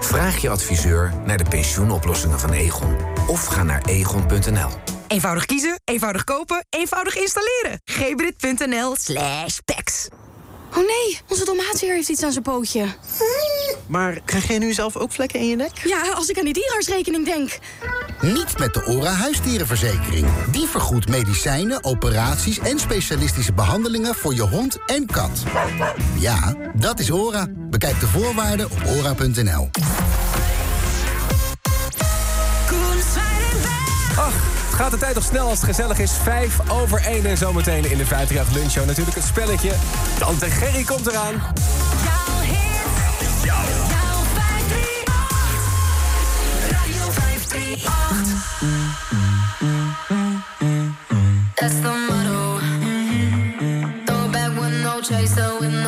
Vraag je adviseur naar de pensioenoplossingen van Egon. Of ga naar egon.nl. Eenvoudig kiezen, eenvoudig kopen, eenvoudig installeren. gebrit.nl slash packs. Oh nee, onze tomaatje heeft iets aan zijn pootje. Maar krijg jij nu zelf ook vlekken in je nek? Ja, als ik aan die dierartsrekening denk. Niet met de ORA huisdierenverzekering. Die vergoedt medicijnen, operaties en specialistische behandelingen voor je hond en kat. Ja, dat is ORA. Bekijk de voorwaarden op ora.nl. Ach, gaat de tijd nog snel als het gezellig is. Vijf over één en zometeen in de 538 lunchshow. Natuurlijk het spelletje. Tante Gerry komt eraan. That's the motto. Throw it back with no chaser, with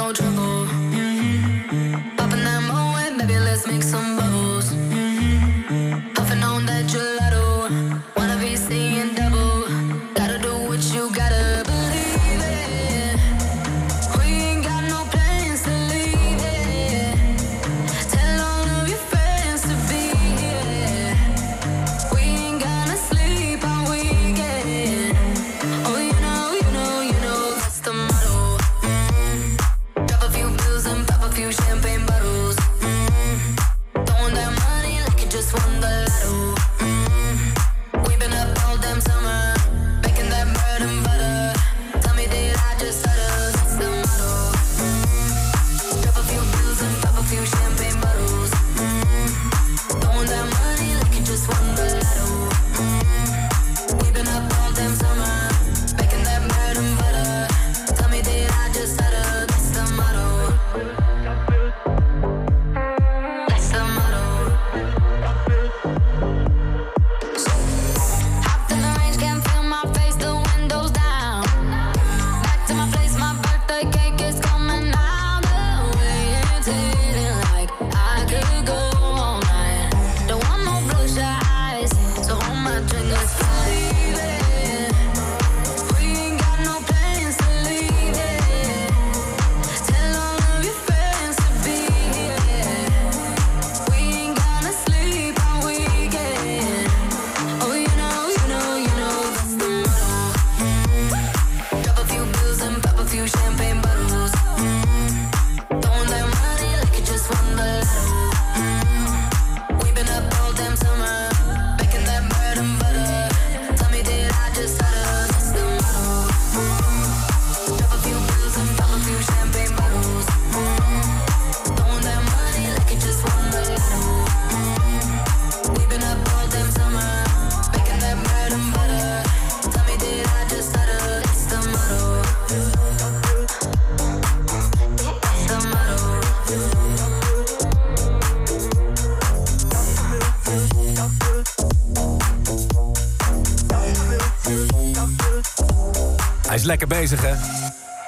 lekker bezig, hè?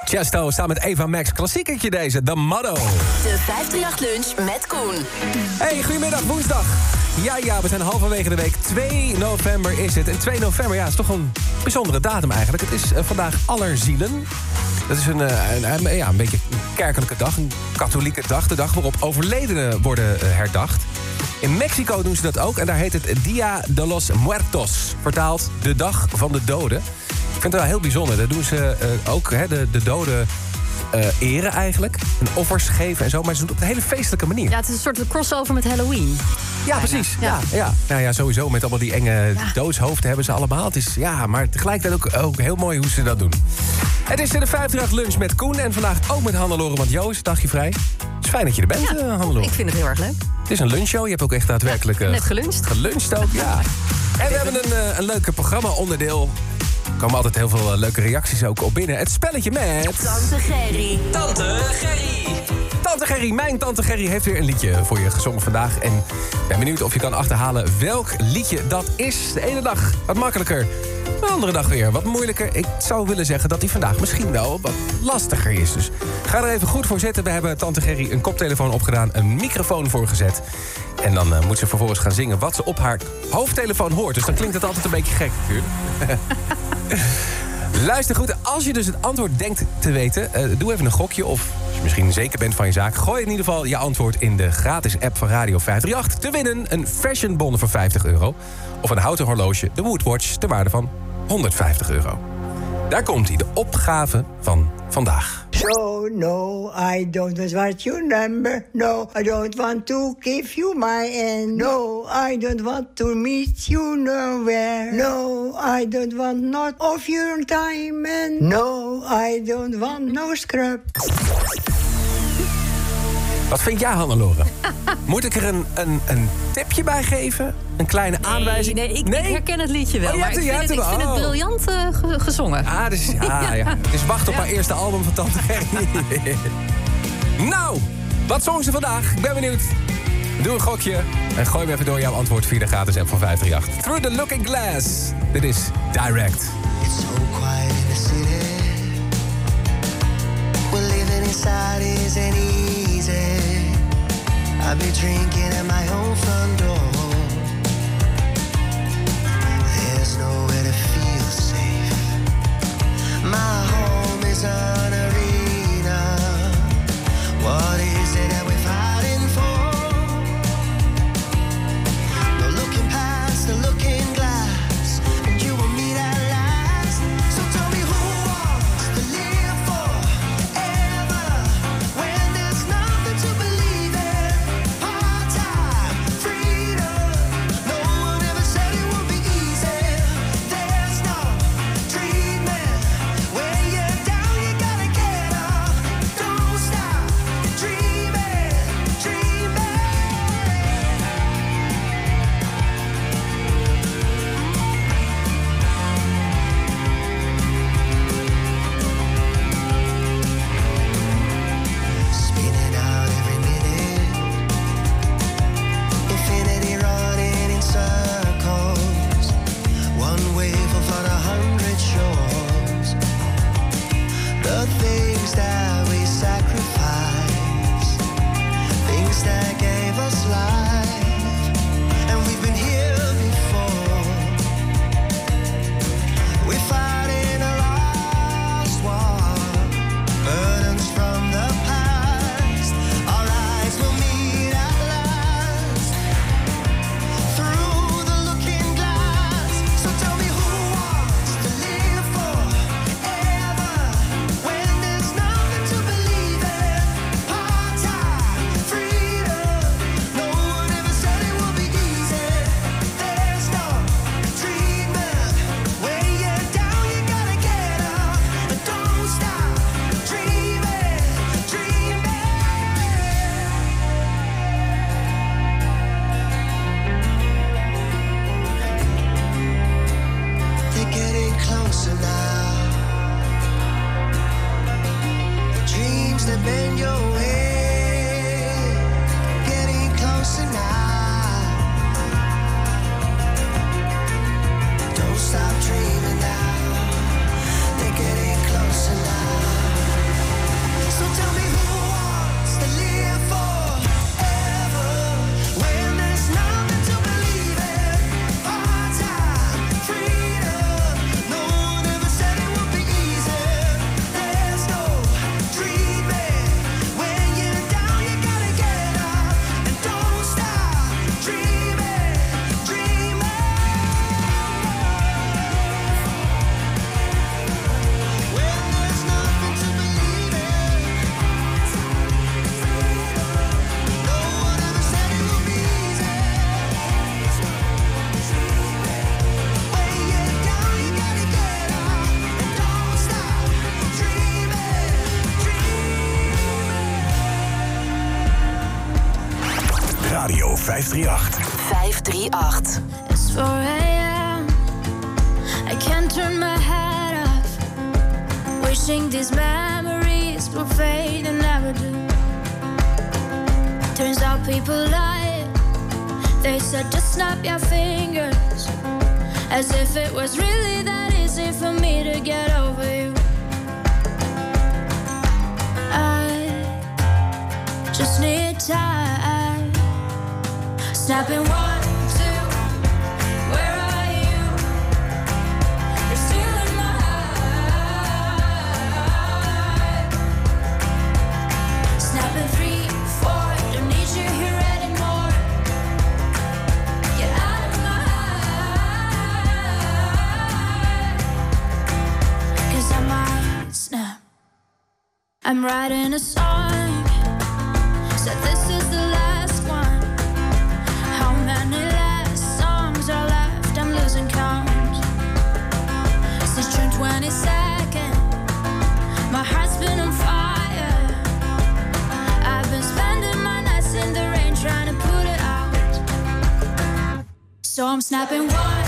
Chesto samen met Eva Max. Klassiekertje deze, The Motto. De 538 Lunch met Koen. Hey, goedemiddag, woensdag. Ja, ja, we zijn halverwege de week. 2 november is het. En 2 november, ja, is toch een bijzondere datum eigenlijk. Het is eh, vandaag Allerzielen. Dat is een, eh, een, een- ja, een beetje een kerkelijke dag, een katholieke dag. De dag waarop overledenen worden eh, herdacht. In Mexico doen ze dat ook en daar heet het Dia de los Muertos. Vertaald de dag van de doden. Ik vind het wel heel bijzonder. Daar doen ze eh, ook hè, de, de doden eh, eren eigenlijk. En offers geven en zo. Maar ze doen het op een hele feestelijke manier. Ja, het is een soort crossover met Halloween. Ja, Bijna. precies. Ja. Ja. Nou ja, sowieso met allemaal die enge Ja. doodshoofden hebben ze allemaal. Het is, ja, maar tegelijkertijd ook, ook heel mooi hoe ze dat doen. Het is de 50 lunch met Koen en vandaag ook met Hannelore, want Jo is dagje vrij. Het is fijn dat je er bent, eh, Hannelore. Ik vind het heel erg leuk. Het is een lunchshow. Je hebt ook echt daadwerkelijk... eh, net geluncht. Geluncht ook, ja. En we hebben een, eh, een leuke programma-onderdeel. Er komen altijd heel veel eh, leuke reacties ook op binnen. Het spelletje met... Tante Gerry. Tante Gerry. Tante Gerry, mijn tante Gerry heeft weer een liedje voor je gezongen vandaag. En ben benieuwd of je kan achterhalen welk liedje dat is. De ene dag wat makkelijker, de andere dag weer wat moeilijker. Ik zou willen zeggen dat die vandaag misschien wel wat lastiger is. Dus ga er even goed voor zitten. We hebben tante Gerry een koptelefoon opgedaan, een microfoon voorgezet. En dan eh, moet ze vervolgens gaan zingen wat ze op haar hoofdtelefoon hoort. Dus dan klinkt het altijd een beetje gek natuurlijk. [LAUGHS] Luister goed, als je dus het antwoord denkt te weten... eh, doe even een gokje of als je misschien zeker bent van je zaak... gooi in ieder geval je antwoord in de gratis app van Radio 538... te winnen een fashionbon voor 50 euro... of een houten horloge, de Woodwatch, ter waarde van 150 euro. Daar komt hij, de opgave van vandaag. So no, I don't want your number. No, I don't want to give you my end. No, I don't want to meet you nowhere. No, I don't want not of your time and no, I don't want no scrub. Wat vind jij, Hannelore? [LAUGHS] Moet ik er een, een, een tipje bij geven? Een kleine aanwijzing? Nee, ik, ik herken het liedje wel. Oh, maar ik het- vind, het, ik hebt vind het- het briljant eh, ge- gezongen. Ah, dus, [LAUGHS] ja, ja. Dus wacht op haar eerste album van Tante Gerry. [LAUGHS] nou, wat zong ze vandaag? Ik ben benieuwd. Doe een gokje en gooi me even door jouw antwoord via de gratis app van 538. Through the Looking Glass. Dit is Direct. It's so quiet in the city. Inside isn't easy. I be drinking at my own front door. There's nowhere to feel safe. My home is an arena. What 8. So I'm snapping one.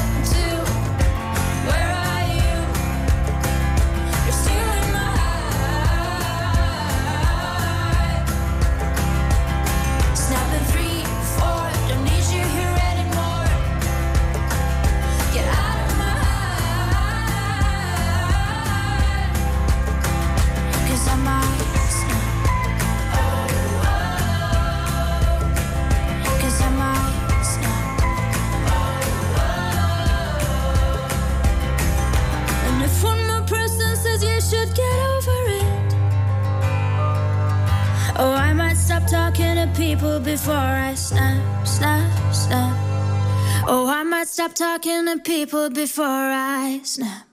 people before I snap.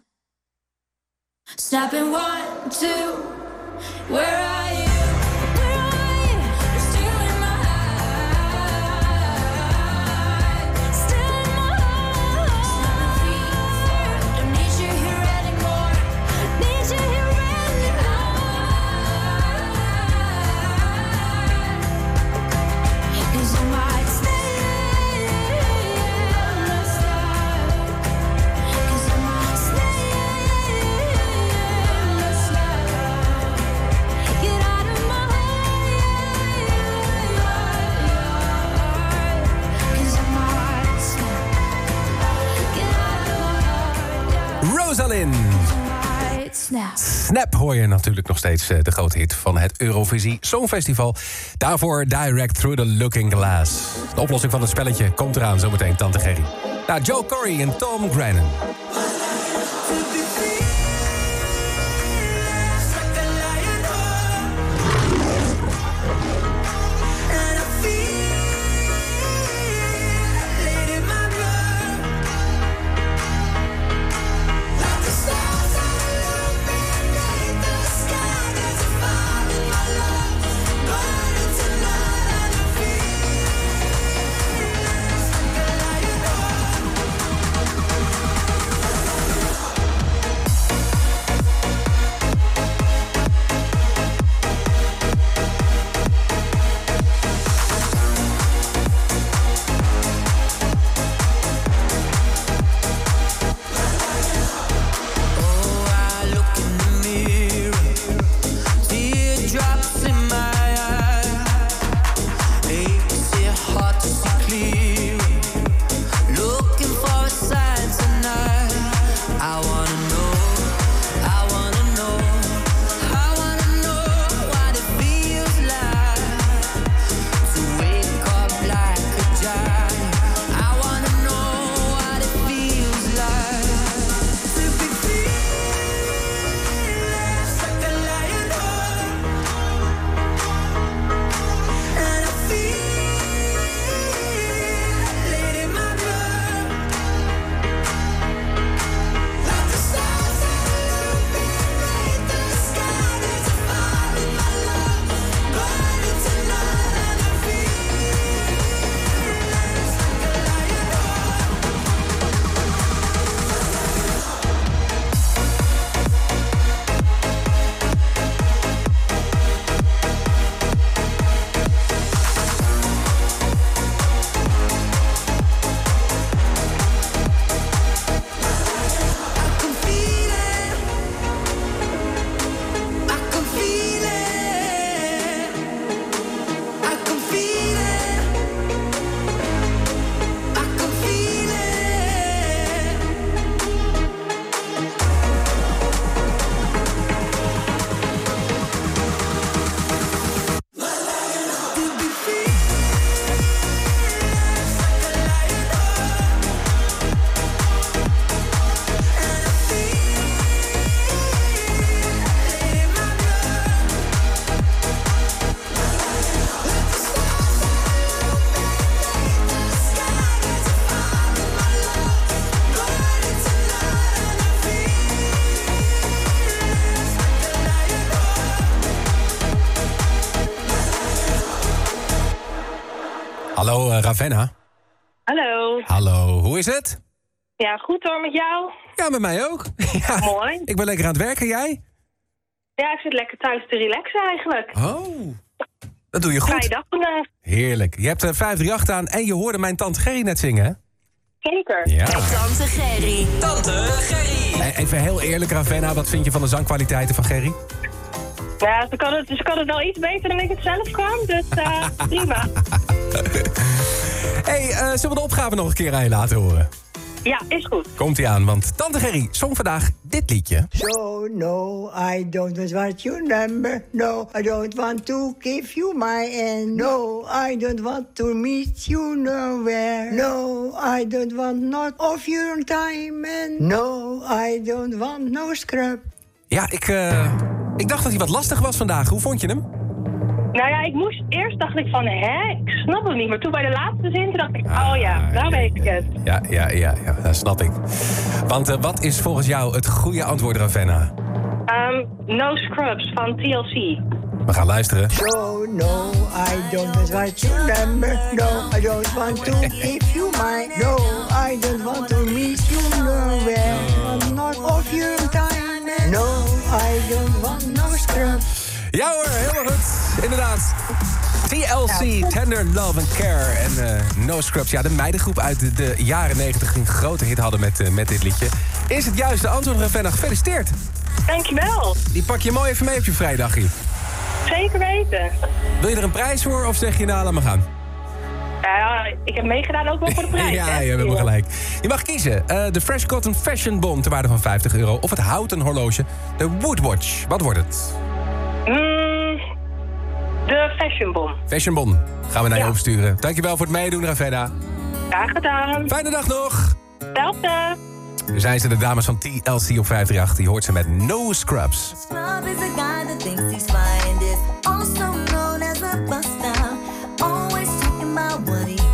Snapping one, two, where are Snap hoor je natuurlijk nog steeds eh, de grote hit van het Eurovisie Songfestival. Daarvoor Direct Through the Looking Glass. De oplossing van het spelletje komt eraan zometeen, Tante Gerry. Nou, Joe Corey en Tom Grennan. Ravenna. Hallo. Hallo, hoe is het? Ja, goed hoor, met jou? Ja, met mij ook. [LAUGHS] Ja, Mooi. ik ben lekker aan het werken, jij? Ja, ik zit lekker thuis te relaxen eigenlijk. Oh. Dat doe je goed. dag vandaag. Heerlijk. Je hebt eh, 538 aan en je hoorde mijn tante Gerry net zingen, hè? Zeker. Ja. Tante Gerry. Tante Gerry. Even heel eerlijk, Ravenna, wat vind je van de zangkwaliteiten van Gerry? Ja, ze kan, het, ze kan het wel iets beter dan ik het zelf kan, dus eh, [LAUGHS] prima. hey, eh, zullen we de opgave nog een keer aan je laten horen? Ja, is goed. Komt-ie aan, want tante Gerry zong vandaag dit liedje. So no, I don't want what your number. No, I don't want to give you my end. No, I don't want to meet you nowhere. No, I don't want not of your time. And no, I don't want no scrub. Ja, ik, eh, ik dacht dat hij wat lastig was vandaag. Hoe vond je hem? Nou ja, ik moest eerst dacht ik van, hè, ik snap het niet. Maar toen bij de laatste zin, dacht ik, oh ja, nou weet ik het. Ja, ja, ja, ja dat snap ik. Want eh, wat is volgens jou het goede antwoord, Ravenna? Ehm, no Scrubs van TLC. We gaan luisteren. So no, I don't want your number. No, I don't want to give you my. No, I don't want to meet you nowhere. I'm not of your time. No, I don't want no scrub. Ja hoor, helemaal goed. Inderdaad. TLC, Tender Love and Care en eh, No Scrubs. Ja, de meidengroep uit de, de jaren 90 die een grote hit hadden met, eh, met dit liedje. Is het juiste antwoord, Ravenna. Gefeliciteerd. Dankjewel. Die pak je mooi even mee op je vrijdagie. Zeker weten. Wil je er een prijs voor of zeg je nou, laat maar gaan? Ja, ik heb meegedaan ook wel voor de [LAUGHS] prijs. ja, hè? je hebt helemaal gelijk. Je mag kiezen. eh, de Fresh Cotton Fashion Bon ter waarde van 50 euro... of het houten horloge, de Woodwatch. Wat wordt het? Mm, de Fashion Bomb. Fashion Bon. Gaan we naar je Ja. opsturen. Dankjewel voor het meedoen, Ravenna. Graag gedaan. Fijne dag nog. Hetzelfde. Nu zijn ze de dames van TLC op 538. Je hoort ze met No Scrubs. Scrub is a guy that thinks he's fine. Is also known as a buster. what do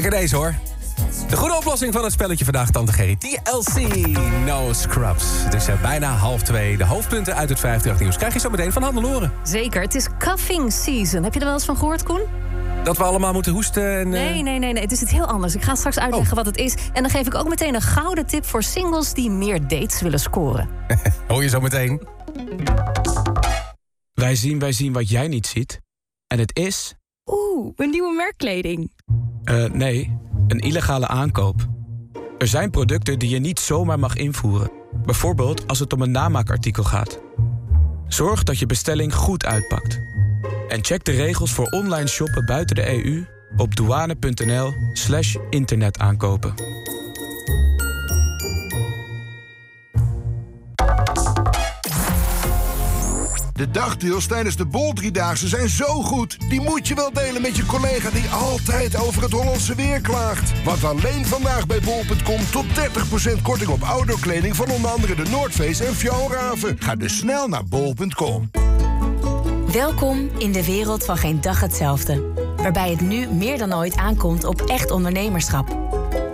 Lekker deze hoor. De goede oplossing van het spelletje vandaag, Tante Gerry. TLC, no scrubs. Het is eh, bijna half twee. De hoofdpunten uit het 58 nieuws krijg je zo meteen van Handeloren. Zeker, het is cuffing season. Heb je er wel eens van gehoord, Koen? Dat we allemaal moeten hoesten en... eh, Nee, nee, nee, nee. Het is iets heel anders. Ik ga straks uitleggen wat het is. En dan geef ik ook meteen een gouden tip voor singles die meer dates willen scoren. [LAUGHS] Hoor je zo meteen. Wij zien, wij zien wat jij niet ziet. En het is... Oeh, een nieuwe merkkleding. Eh, nee, een illegale aankoop. Er zijn producten die je niet zomaar mag invoeren. Bijvoorbeeld als het om een namaakartikel gaat. Zorg dat je bestelling goed uitpakt. En check de regels voor online shoppen buiten de EU op douane.nl slash internetaankopen. De dagdeals tijdens de Bol-driedaagse zijn zo goed. Die moet je wel delen met je collega die altijd over het Hollandse weer klaagt. Want alleen vandaag bij bol.com tot 30% korting op outdoorkleding... van onder andere de Noordface en Fjallraven. Ga dus snel naar bol.com. Welkom in de wereld van geen dag hetzelfde. Waarbij het nu meer dan ooit aankomt op echt ondernemerschap.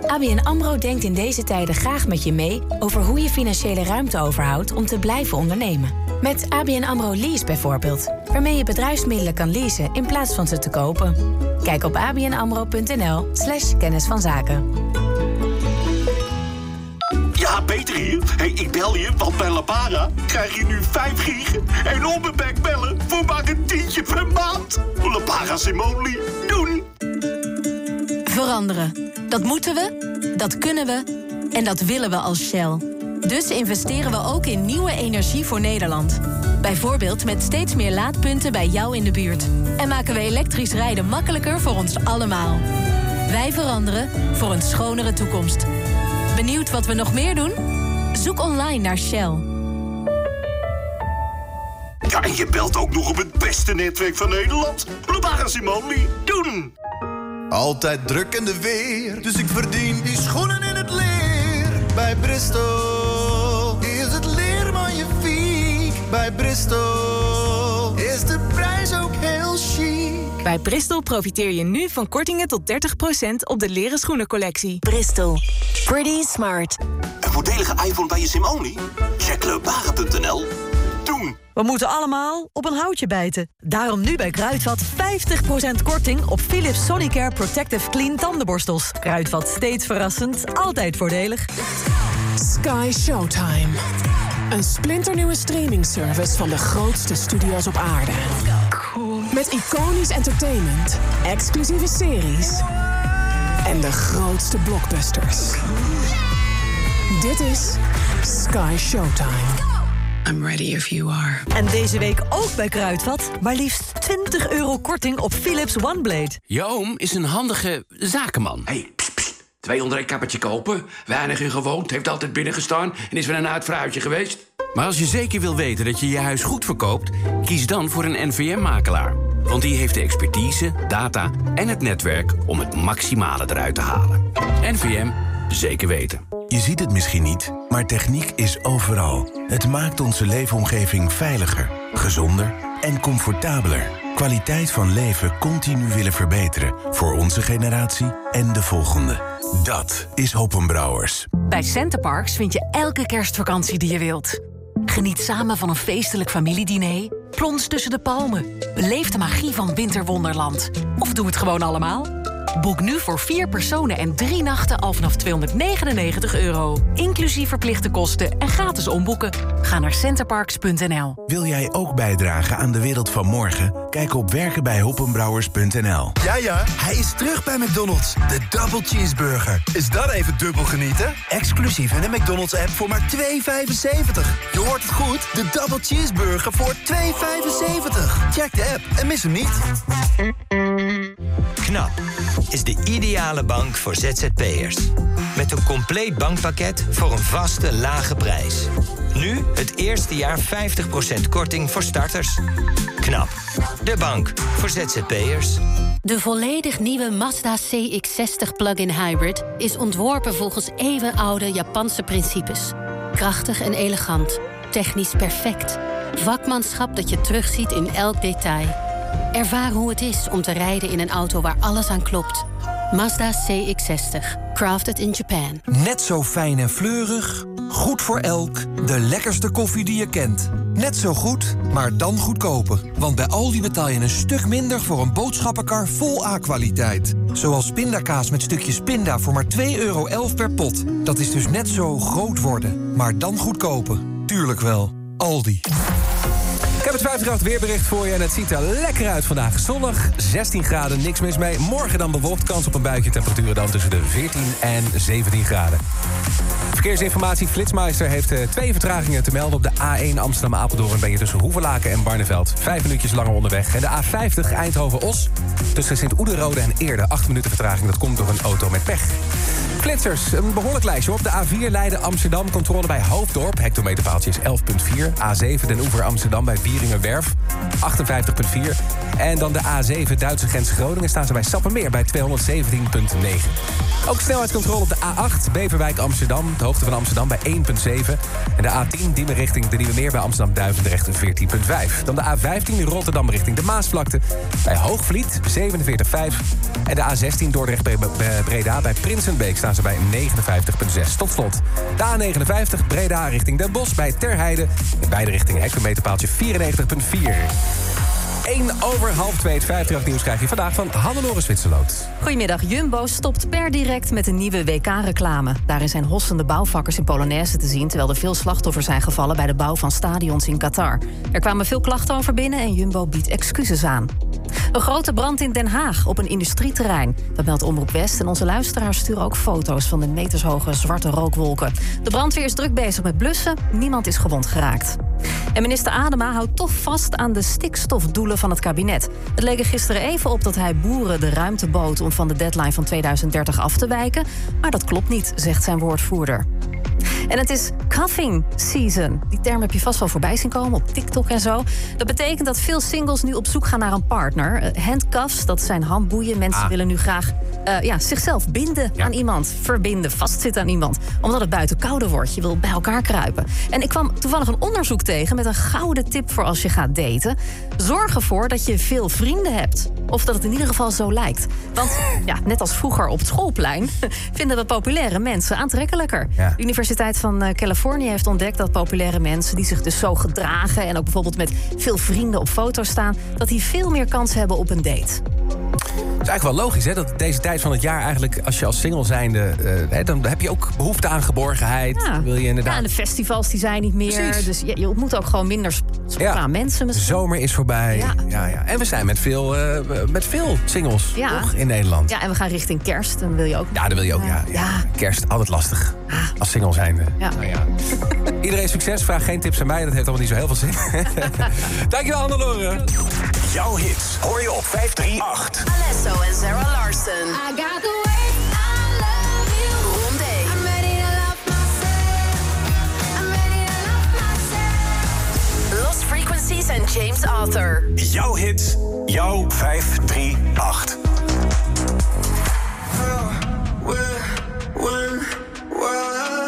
ABN AMRO denkt in deze tijden graag met je mee... over hoe je financiële ruimte overhoudt om te blijven ondernemen. Met ABN AMRO Lease bijvoorbeeld. Waarmee je bedrijfsmiddelen kan leasen in plaats van ze te kopen. Kijk op abnamro.nl slash kennis van zaken. Ja, Peter hier. Hey, ik bel je, want bij Lapara krijg je nu 5 gig en onbeperkt bellen voor maar een tientje per maand. Lapara Simone, doen! Veranderen. Dat moeten we, dat kunnen we en dat willen we als Shell. Dus investeren we ook in nieuwe energie voor Nederland. Bijvoorbeeld met steeds meer laadpunten bij jou in de buurt. En maken we elektrisch rijden makkelijker voor ons allemaal. Wij veranderen voor een schonere toekomst. Benieuwd wat we nog meer doen? Zoek online naar Shell. Ja, en je belt ook nog op het beste netwerk van Nederland. Lapara Simone, doen! Altijd druk in de weer, dus ik verdien die schoenen in het leer. Bij Bristol Bij Bristol is de prijs ook heel chic. Bij Bristol profiteer je nu van kortingen tot 30% op de leren schoenencollectie. Bristol. Pretty smart. Een voordelige iPhone bij je Simone? Check leuparen.nl. Doen! We moeten allemaal op een houtje bijten. Daarom nu bij Kruidvat 50% korting op Philips Sonicare Protective Clean tandenborstels. Kruidvat steeds verrassend, altijd voordelig. Sky Showtime. Een splinternieuwe streamingservice van de grootste studio's op aarde. Met iconisch entertainment, exclusieve series en de grootste blockbusters. Dit is Sky Showtime. I'm ready if you are. En deze week ook bij Kruidvat. Maar liefst 20 euro korting op Philips OneBlade. Je oom is een handige zakenman. hey, pst. 200 een kappertje kopen, weinig in gewoond, heeft altijd binnengestaan en is weer een uitvrouwtje geweest. Maar als je zeker wil weten dat je je huis goed verkoopt, kies dan voor een NVM-makelaar. Want die heeft de expertise, data en het netwerk om het maximale eruit te halen. NVM, zeker weten. Je ziet het misschien niet, maar techniek is overal. Het maakt onze leefomgeving veiliger, gezonder en comfortabeler. Kwaliteit van leven continu willen verbeteren voor onze generatie en de volgende. Dat is Hoppenbrouwers. Bij Centerparks vind je elke kerstvakantie die je wilt. Geniet samen van een feestelijk familiediner. Plons tussen de palmen. Beleef de magie van Winterwonderland. Of doe het gewoon allemaal. Boek nu voor vier personen en drie nachten al vanaf 299 euro. Inclusief verplichte kosten en gratis omboeken. Ga naar centerparks.nl. Wil jij ook bijdragen aan de wereld van morgen? Kijk op werkenbijhoppenbrouwers.nl. Ja, ja, hij is terug bij McDonald's. De Double Cheeseburger. Is dat even dubbel genieten? Exclusief in de McDonald's-app voor maar 2,75. Je hoort het goed. De Double Cheeseburger voor 2,75. Check de app en mis hem niet. KNAP is de ideale bank voor ZZP'ers. Met een compleet bankpakket voor een vaste, lage prijs. Nu het eerste jaar 50% korting voor starters. KNAP, de bank voor ZZP'ers. De volledig nieuwe Mazda CX-60 plug-in hybrid is ontworpen volgens eeuwenoude Japanse principes. Krachtig en elegant, technisch perfect. Vakmanschap dat je terugziet in elk detail. Ervaar hoe het is om te rijden in een auto waar alles aan klopt. Mazda CX-60. Crafted in Japan. Net zo fijn en fleurig. Goed voor elk. De lekkerste koffie die je kent. Net zo goed, maar dan goedkoper. Want bij Aldi betaal je een stuk minder voor een boodschappenkar vol A-kwaliteit. Zoals pindakaas met stukjes pinda voor maar 2,11 euro per pot. Dat is dus net zo groot worden, maar dan goedkoper. Tuurlijk wel. Aldi. Heb het 5 weerbericht voor je en het ziet er lekker uit vandaag. Zonnig, 16 graden, niks mis mee. Morgen dan bewolkt, kans op een buitje. Temperaturen dan tussen de 14 en 17 graden. Verkeersinformatie, Flitsmeister heeft eh, twee vertragingen te melden. Op de A1 Amsterdam-Apeldoorn ben je tussen Hoevelaken en Barneveld. Vijf minuutjes langer onderweg. En de A50 Eindhoven-Os tussen Sint-Oederode en Eerde. Acht minuten vertraging, dat komt door een auto met pech. Flitsers, een behoorlijk lijstje op. De A4 Leiden Amsterdam, controle bij Hoofddorp. Hectometerpaaltje is 11,4. A7 Den Oever Amsterdam bij Wieringenwerf, 58,4. En dan de A7 Duitse grens Groningen staan ze bij Sappemeer bij 217,9. Ook snelheidscontrole op de A8 Beverwijk Amsterdam, de van Amsterdam bij 1,7. En de A10 Diemen richting de Nieuwe Meer bij Amsterdam Duivendrecht 14,5. Dan de A15 Rotterdam richting de Maasvlakte bij Hoogvliet 47,5. En de A16 Dordrecht bij Breda bij Prinsenbeek staan ze bij 59,6. Tot slot de A59 Breda richting Den Bosch bij Terheide. In beide richtingen hectometerpaaltje 94,4. 1 over half 2, het 50 nieuws krijg je vandaag van Hannelore Zwitserloot. Goedemiddag. Jumbo stopt per direct met een nieuwe WK-reclame. Daarin zijn hossende bouwvakkers in Polonaise te zien... terwijl er veel slachtoffers zijn gevallen bij de bouw van stadions in Qatar. Er kwamen veel klachten over binnen en Jumbo biedt excuses aan. Een grote brand in Den Haag op een industrieterrein. Dat meldt Omroep West en onze luisteraars sturen ook foto's... van de metershoge zwarte rookwolken. De brandweer is druk bezig met blussen. Niemand is gewond geraakt. En minister Adema houdt toch vast aan de stikstofdoelen van het kabinet. Het leek er gisteren even op dat hij boeren de ruimte bood... om van de deadline van 2030 af te wijken. Maar dat klopt niet, zegt zijn woordvoerder. En het is cuffing season. Die term heb je vast wel voorbij zien komen op TikTok en zo. Dat betekent dat veel singles nu op zoek gaan naar een partner. Eh, handcuffs, dat zijn handboeien. Mensen Ah. willen nu graag eh, ja, zichzelf binden aan iemand. Verbinden, vastzitten aan iemand. Omdat het buiten kouder wordt. Je wil bij elkaar kruipen. En ik kwam toevallig een onderzoek tegen met een gouden tip voor als je gaat daten. Zorg ervoor dat je veel vrienden hebt. Of dat het in ieder geval zo lijkt. Want [LAUGHS] ja, net als vroeger op het schoolplein [LAUGHS] vinden we populaire mensen aantrekkelijker. Ja. De Universiteit van eh, Californië heeft ontdekt dat populaire mensen die zich dus zo gedragen en ook bijvoorbeeld met veel vrienden op foto's staan, dat die veel meer kans hebben op een date. Het is eigenlijk wel logisch hè, dat deze tijd van het jaar eigenlijk... als je als single zijnde, eh, hè, dan heb je ook behoefte aan geborgenheid. Ja. Wil je inderdaad... Ja, en de festivals die zijn niet meer. Precies. Dus je, je ontmoet ook gewoon minder sp- spontaan mensen. De Misschien. zomer is voorbij. Ja. Ja. Ja, En we zijn met veel, eh, met veel singles Ja. toch, in Nederland. Ja, en we gaan richting kerst. Dan wil je ook. Ja, dat wil je ook. Ja, ja. Kerst, altijd lastig. Als single zijnde. Ja. Nou ja. Iedereen succes. Vraag geen tips aan mij. Dat heeft allemaal niet zo heel veel zin. [LAUGHS] Dankjewel, Hannelore. Jouw hits hoor je op 538. Alesso en Sarah Larson. I got the way Lost Frequencies en James Arthur. Jouw hits, jouw 538. Cause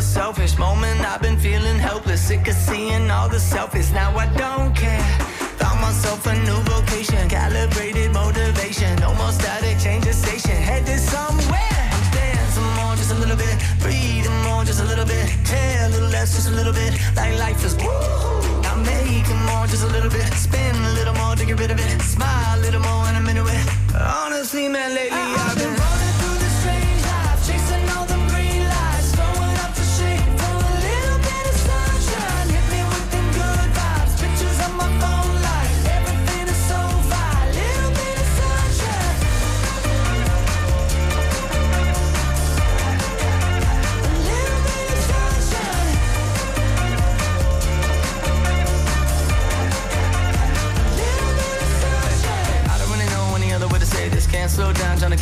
another selfish moment. I've been feeling helpless, sick of seeing all the selfish. Now I don't care. Found myself a new vocation, calibrated motivation. No more static, change the station, headed somewhere. I'm dancing more, just a little bit, breathing more, just a little bit, care a little less, just a little bit. Like life is woo. I'm making more, just a little bit, spin a little more to get rid of it, smile a little more,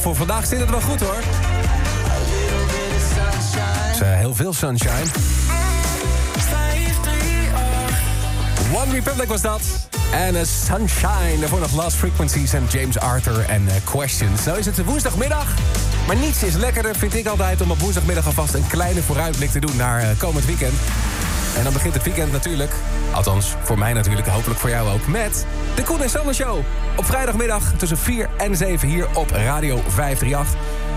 Voor vandaag zit het wel goed hoor. Dus, eh, heel veel sunshine. One Republic was dat. En uh, Sunshine. Daarvoor nog Last Frequencies en James Arthur en eh, Questions. Nou is het woensdagmiddag. Maar niets is lekkerder, vind ik altijd... om op woensdagmiddag alvast een kleine vooruitblik te doen naar eh, komend weekend. En dan begint het weekend natuurlijk. Althans, voor mij natuurlijk, hopelijk voor jou ook. Met de Koen en Sander Show. Op vrijdagmiddag tussen 4 en 7 hier op Radio 538.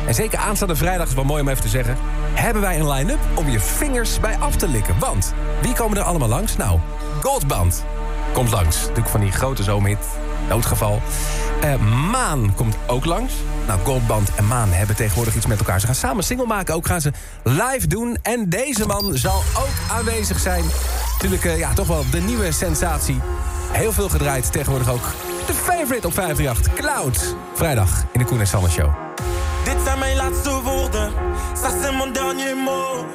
En zeker aanstaande vrijdag, is wel mooi om even te zeggen... hebben wij een line-up om je vingers bij af te likken. Want wie komen er allemaal langs? Nou, Goldband komt langs. Natuurlijk van die grote zomerhit, noodgeval. Eh, Maan komt ook langs. Nou, Goldband en Maan hebben tegenwoordig iets met elkaar. Ze gaan samen single maken, ook gaan ze live doen. En deze man zal ook aanwezig zijn. Natuurlijk, eh, ja, toch wel de nieuwe sensatie. Heel veel gedraaid, tegenwoordig ook de favorite op 538. Cloud. Vrijdag in de Koen en Show. Dit zijn mijn laatste woorden, ça c'est mon dernier mot.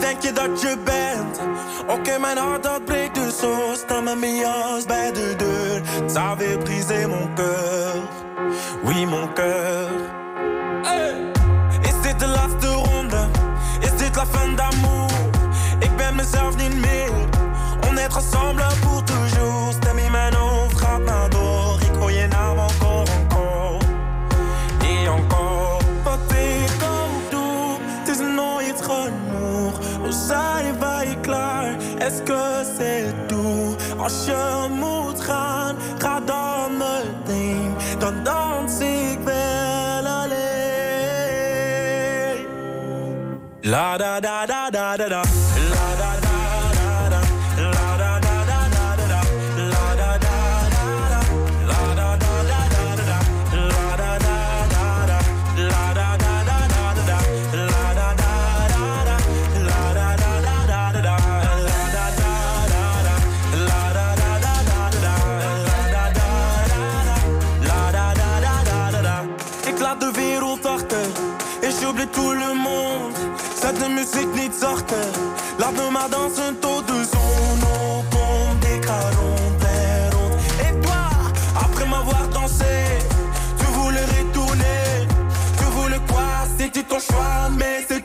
Denk je dat je bent? Oké, mijn dat breekt dus zo. Sta mijn bij de deur. Ça avait brisé mon cœur. Oui, mon cœur. Hey! Is dit de laatste ronde? Is dit la fin d'amour? Ik ben mezelf niet meer. On est ensemble pour toujours. Est-ce que c'est tout? Als je moet gaan, ga dan meteen. Dan dans ik wel alleen. La da da da da da da. tout le monde. Cette musique ni de sorte, l'art ma danse, un taux de zone. On pompe des carons, Et toi, après m'avoir dansé, tu voulais retourner. Tu voulais quoi? C'était ton choix, mais c'est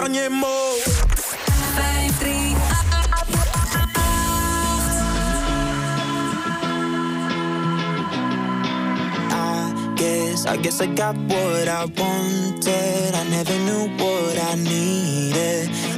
dernier mot. 5, 3, I guess, I guess I got what I wanted. I never knew what I needed.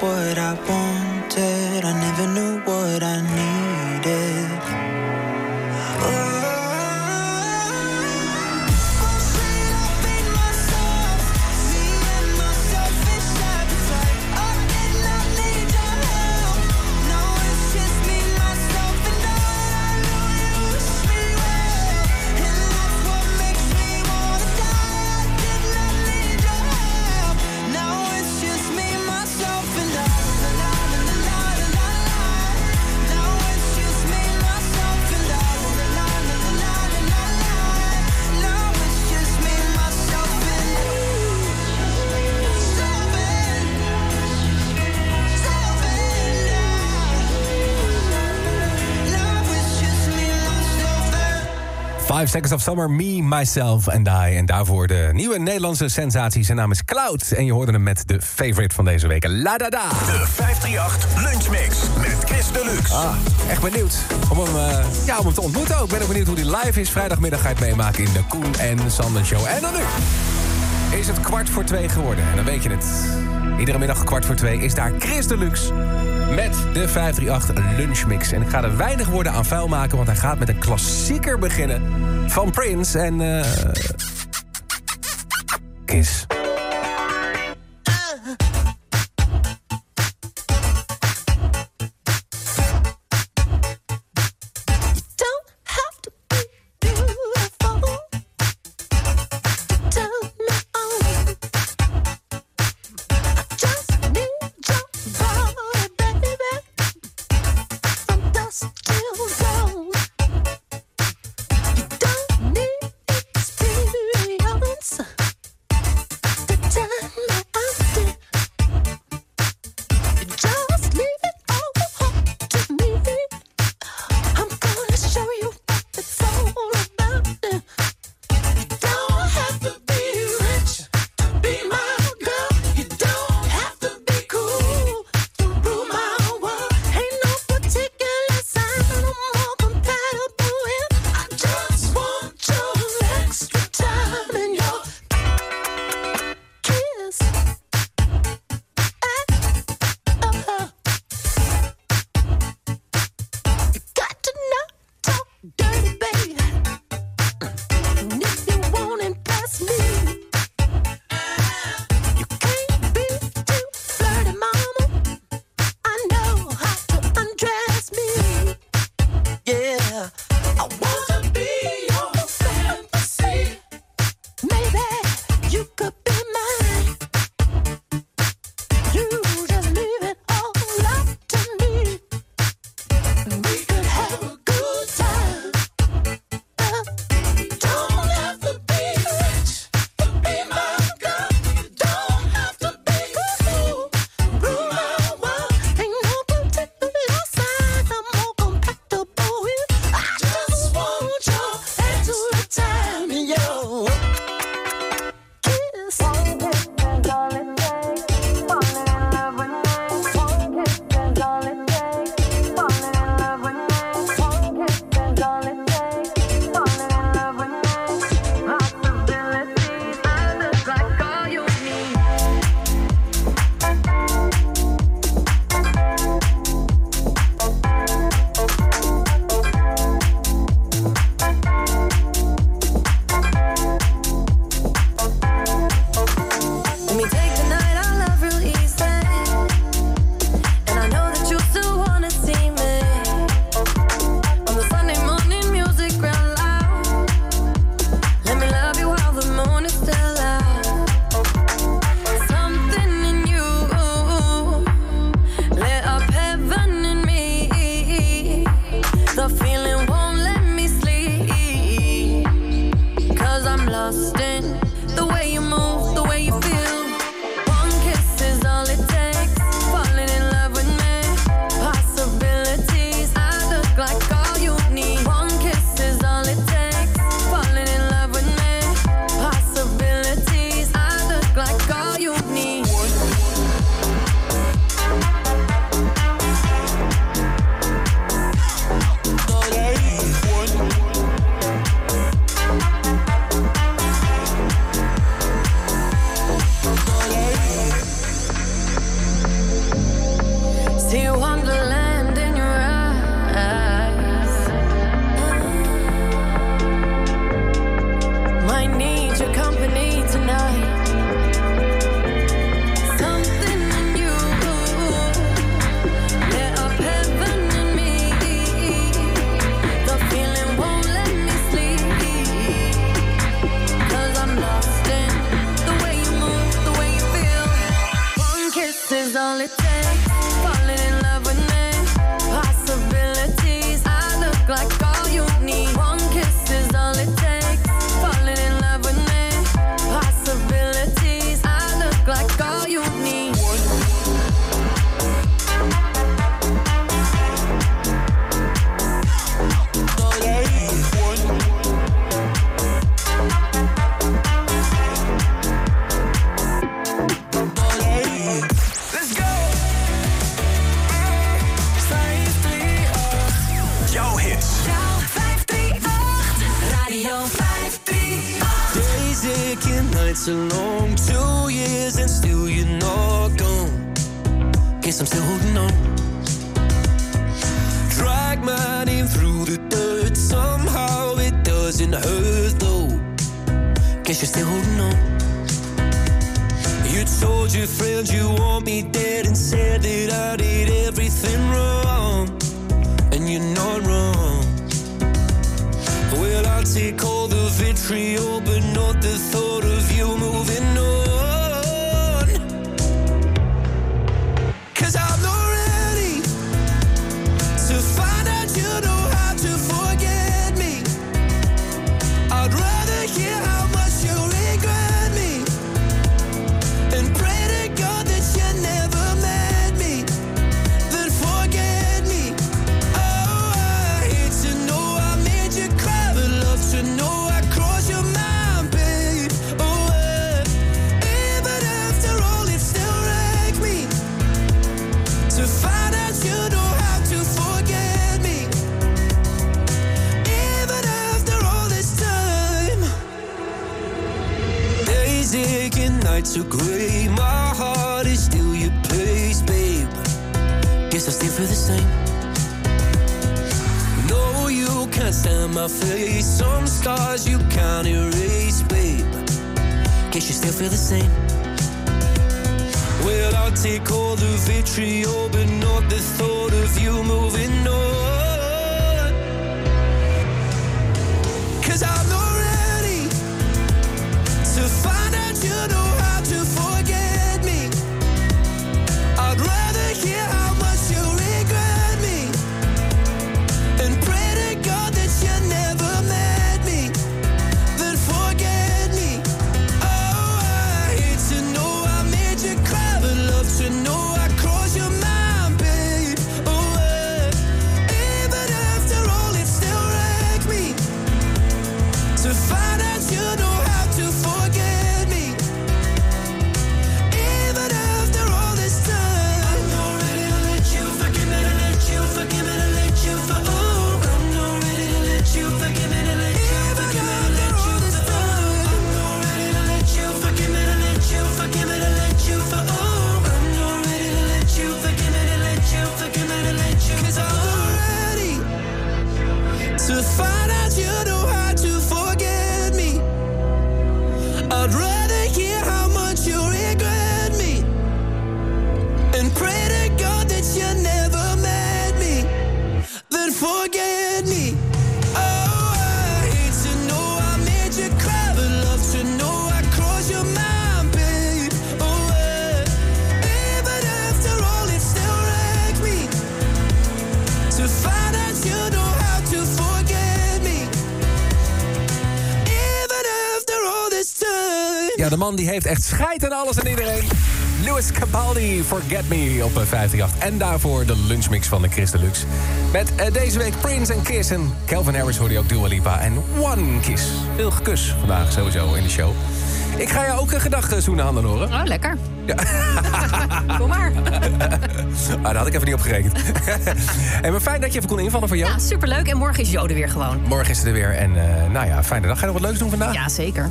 what I wanted. 5 Seconds of Summer, Me, Myself and I. En daarvoor de nieuwe Nederlandse sensatie. Zijn naam is Cloud. En je hoorde hem met de favorite van deze week. La da da. De 538 Lunchmix met Chris Deluxe. Ah, echt benieuwd om hem, eh, ja, om hem te ontmoeten ook. Ik ben ook benieuwd hoe die live is. Vrijdagmiddag ga je het meemaken in de Koen en Sander Show. En dan nu is het kwart voor twee geworden. En dan weet je het. Iedere middag kwart voor twee is daar Chris Deluxe. Met de 538 Lunchmix. En ik ga er weinig woorden aan vuil maken... want hij gaat met een klassieker beginnen van Prince. En eh Kiss. Ja, heeft echt scheid aan alles en iedereen. Louis Capaldi, Forget Me op eh, 538. En daarvoor de lunchmix van de Chris Deluxe. Met eh, deze week Prince en Kiss. En Calvin Harris hoorde je ook Dua Lipa. En One Kiss. Veel gekus vandaag sowieso in de show. Ik ga jou ook een gedachte zoenen, handen horen. Oh, lekker. [LAUGHS] Kom maar. [LAUGHS] Ah, daar had ik even niet op gerekend. [LAUGHS] en maar fijn dat je even kon invallen voor jou. Ja, superleuk. En morgen is Jode weer gewoon. Morgen is het er weer. En eh, nou ja, fijne dag. Ga je nog wat leuks doen vandaag? Ja, zeker.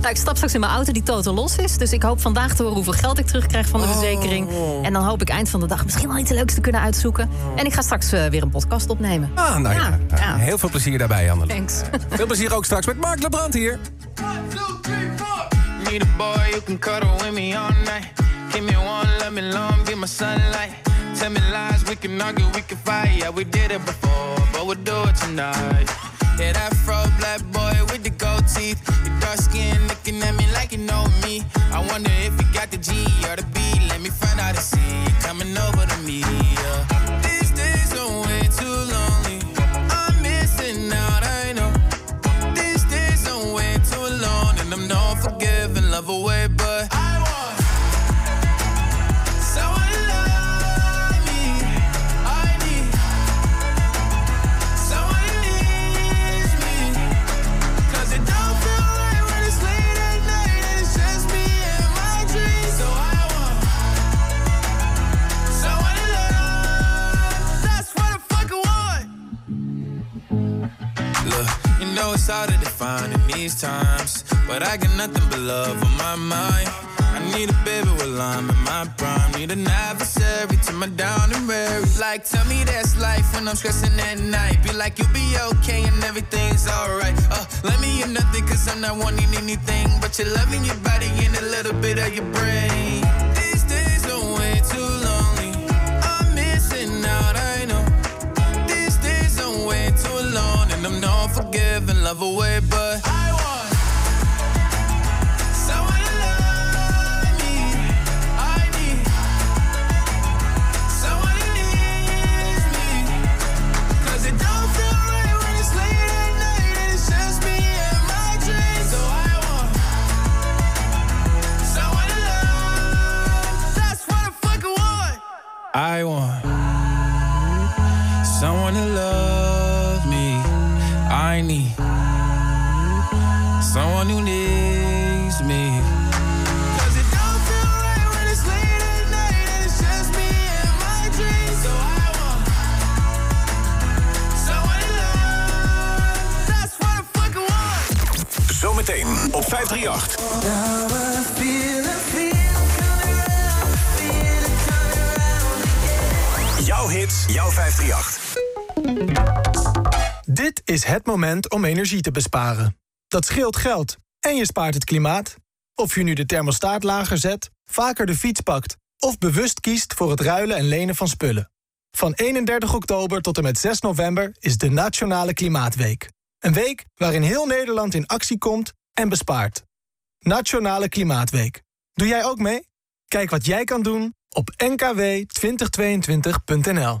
Nou, ik stap straks in mijn auto die totaal los is. Dus ik hoop vandaag te horen hoeveel geld ik terugkrijg van de Oh. verzekering. En dan hoop ik eind van de dag misschien wel iets leuks te kunnen uitzoeken. En ik ga straks eh, weer een podcast opnemen. Ah, nou ja. ja. Heel veel plezier daarbij, Anne. Thanks. [LAUGHS] Veel plezier ook straks met Mark Lebrand hier. Need a boy who can cuddle with me all night. Give me one, let me long, be my sunlight. Tell me lies, we can argue, we can fight. Yeah, we did it before, but we'll do it tonight. Yeah, that fro black boy with the gold teeth. Dark skin looking at me like you know me. I wonder if you got the G or the B. Let me find out and see you coming over Define in these times. but I got nothing but love on my mind. I need a baby while I'm in my prime. Need an adversary to my down and weary. Like, tell me that's life when I'm stressing at night. Be like, you'll be okay and everything's alright. Uh, let me in nothing, cause I'm not wanting anything. But you're loving your body and a little bit of your brain. And I'm not forgiving, love away, but I het moment om energie te besparen. Dat scheelt geld en je spaart het klimaat. Of je nu de thermostaat lager zet, vaker de fiets pakt... of bewust kiest voor het ruilen en lenen van spullen. Van 31 oktober tot en met 6 november is de Nationale Klimaatweek. Een week waarin heel Nederland in actie komt en bespaart. Nationale Klimaatweek. Doe jij ook mee? Kijk wat jij kan doen op nkw2022.nl.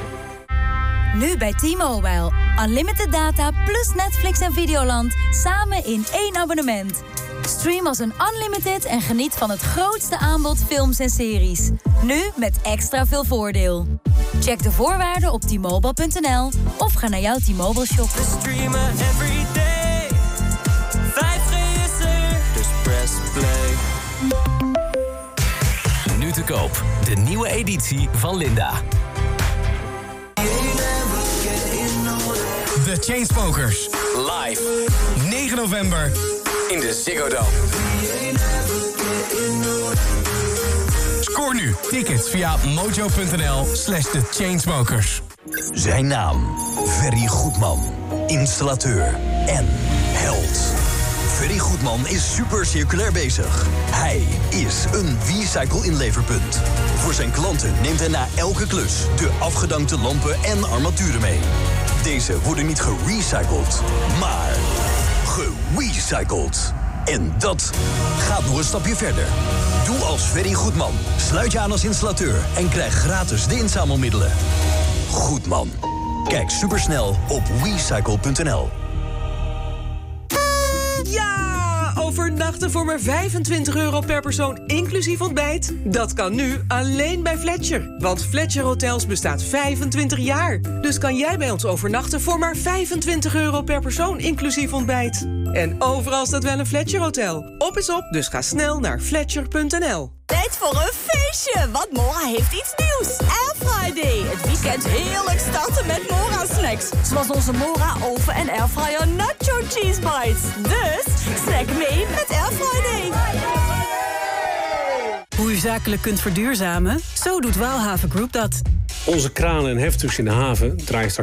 Nu bij T-Mobile. Unlimited data plus Netflix en Videoland. Samen in één abonnement. Stream als een unlimited en geniet van het grootste aanbod films en series. Nu met extra veel voordeel. Check de voorwaarden op t-mobile.nl of ga naar jouw T-Mobile shop. streamen every day. 5G is er, dus press play. Nu te koop. De nieuwe editie van Linda. The Chainsmokers. Live. 9 november in de Ziggo Dome. Scoor nu tickets via mojo.nl slash The Chainsmokers. Zijn naam, Ferry Goedman. Installateur en held. Ferry Goedman is super circulair bezig. Hij is een WeCycle inleverpunt. Voor zijn klanten neemt hij na elke klus de afgedankte lampen en armaturen mee. Deze worden niet gerecycled, maar gerecycled. En dat gaat nog een stapje verder. Doe als Ferry Goedman. Sluit je aan als installateur en krijg gratis de inzamelmiddelen. Goedman. Kijk supersnel op wecycle.nl. Ja! Overnachten voor maar 25 euro per persoon, inclusief ontbijt? Dat kan nu alleen bij Fletcher. Want Fletcher Hotels bestaat 25 jaar. Dus kan jij bij ons overnachten voor maar 25 euro per persoon, inclusief ontbijt. En overal staat wel een Fletcher Hotel. Op is op, dus ga snel naar fletcher.nl. Tijd voor een feestje, want Mora heeft iets nieuws. Air Friday. Het weekend heerlijk starten met Mora snacks. Zoals onze Mora oven en airfryer nacho cheese bites. Dus snack mee met Air Friday. Hoe u zakelijk kunt verduurzamen? Zo doet Waalhaven Group dat. Onze kranen en heftrucks in de haven draaien straks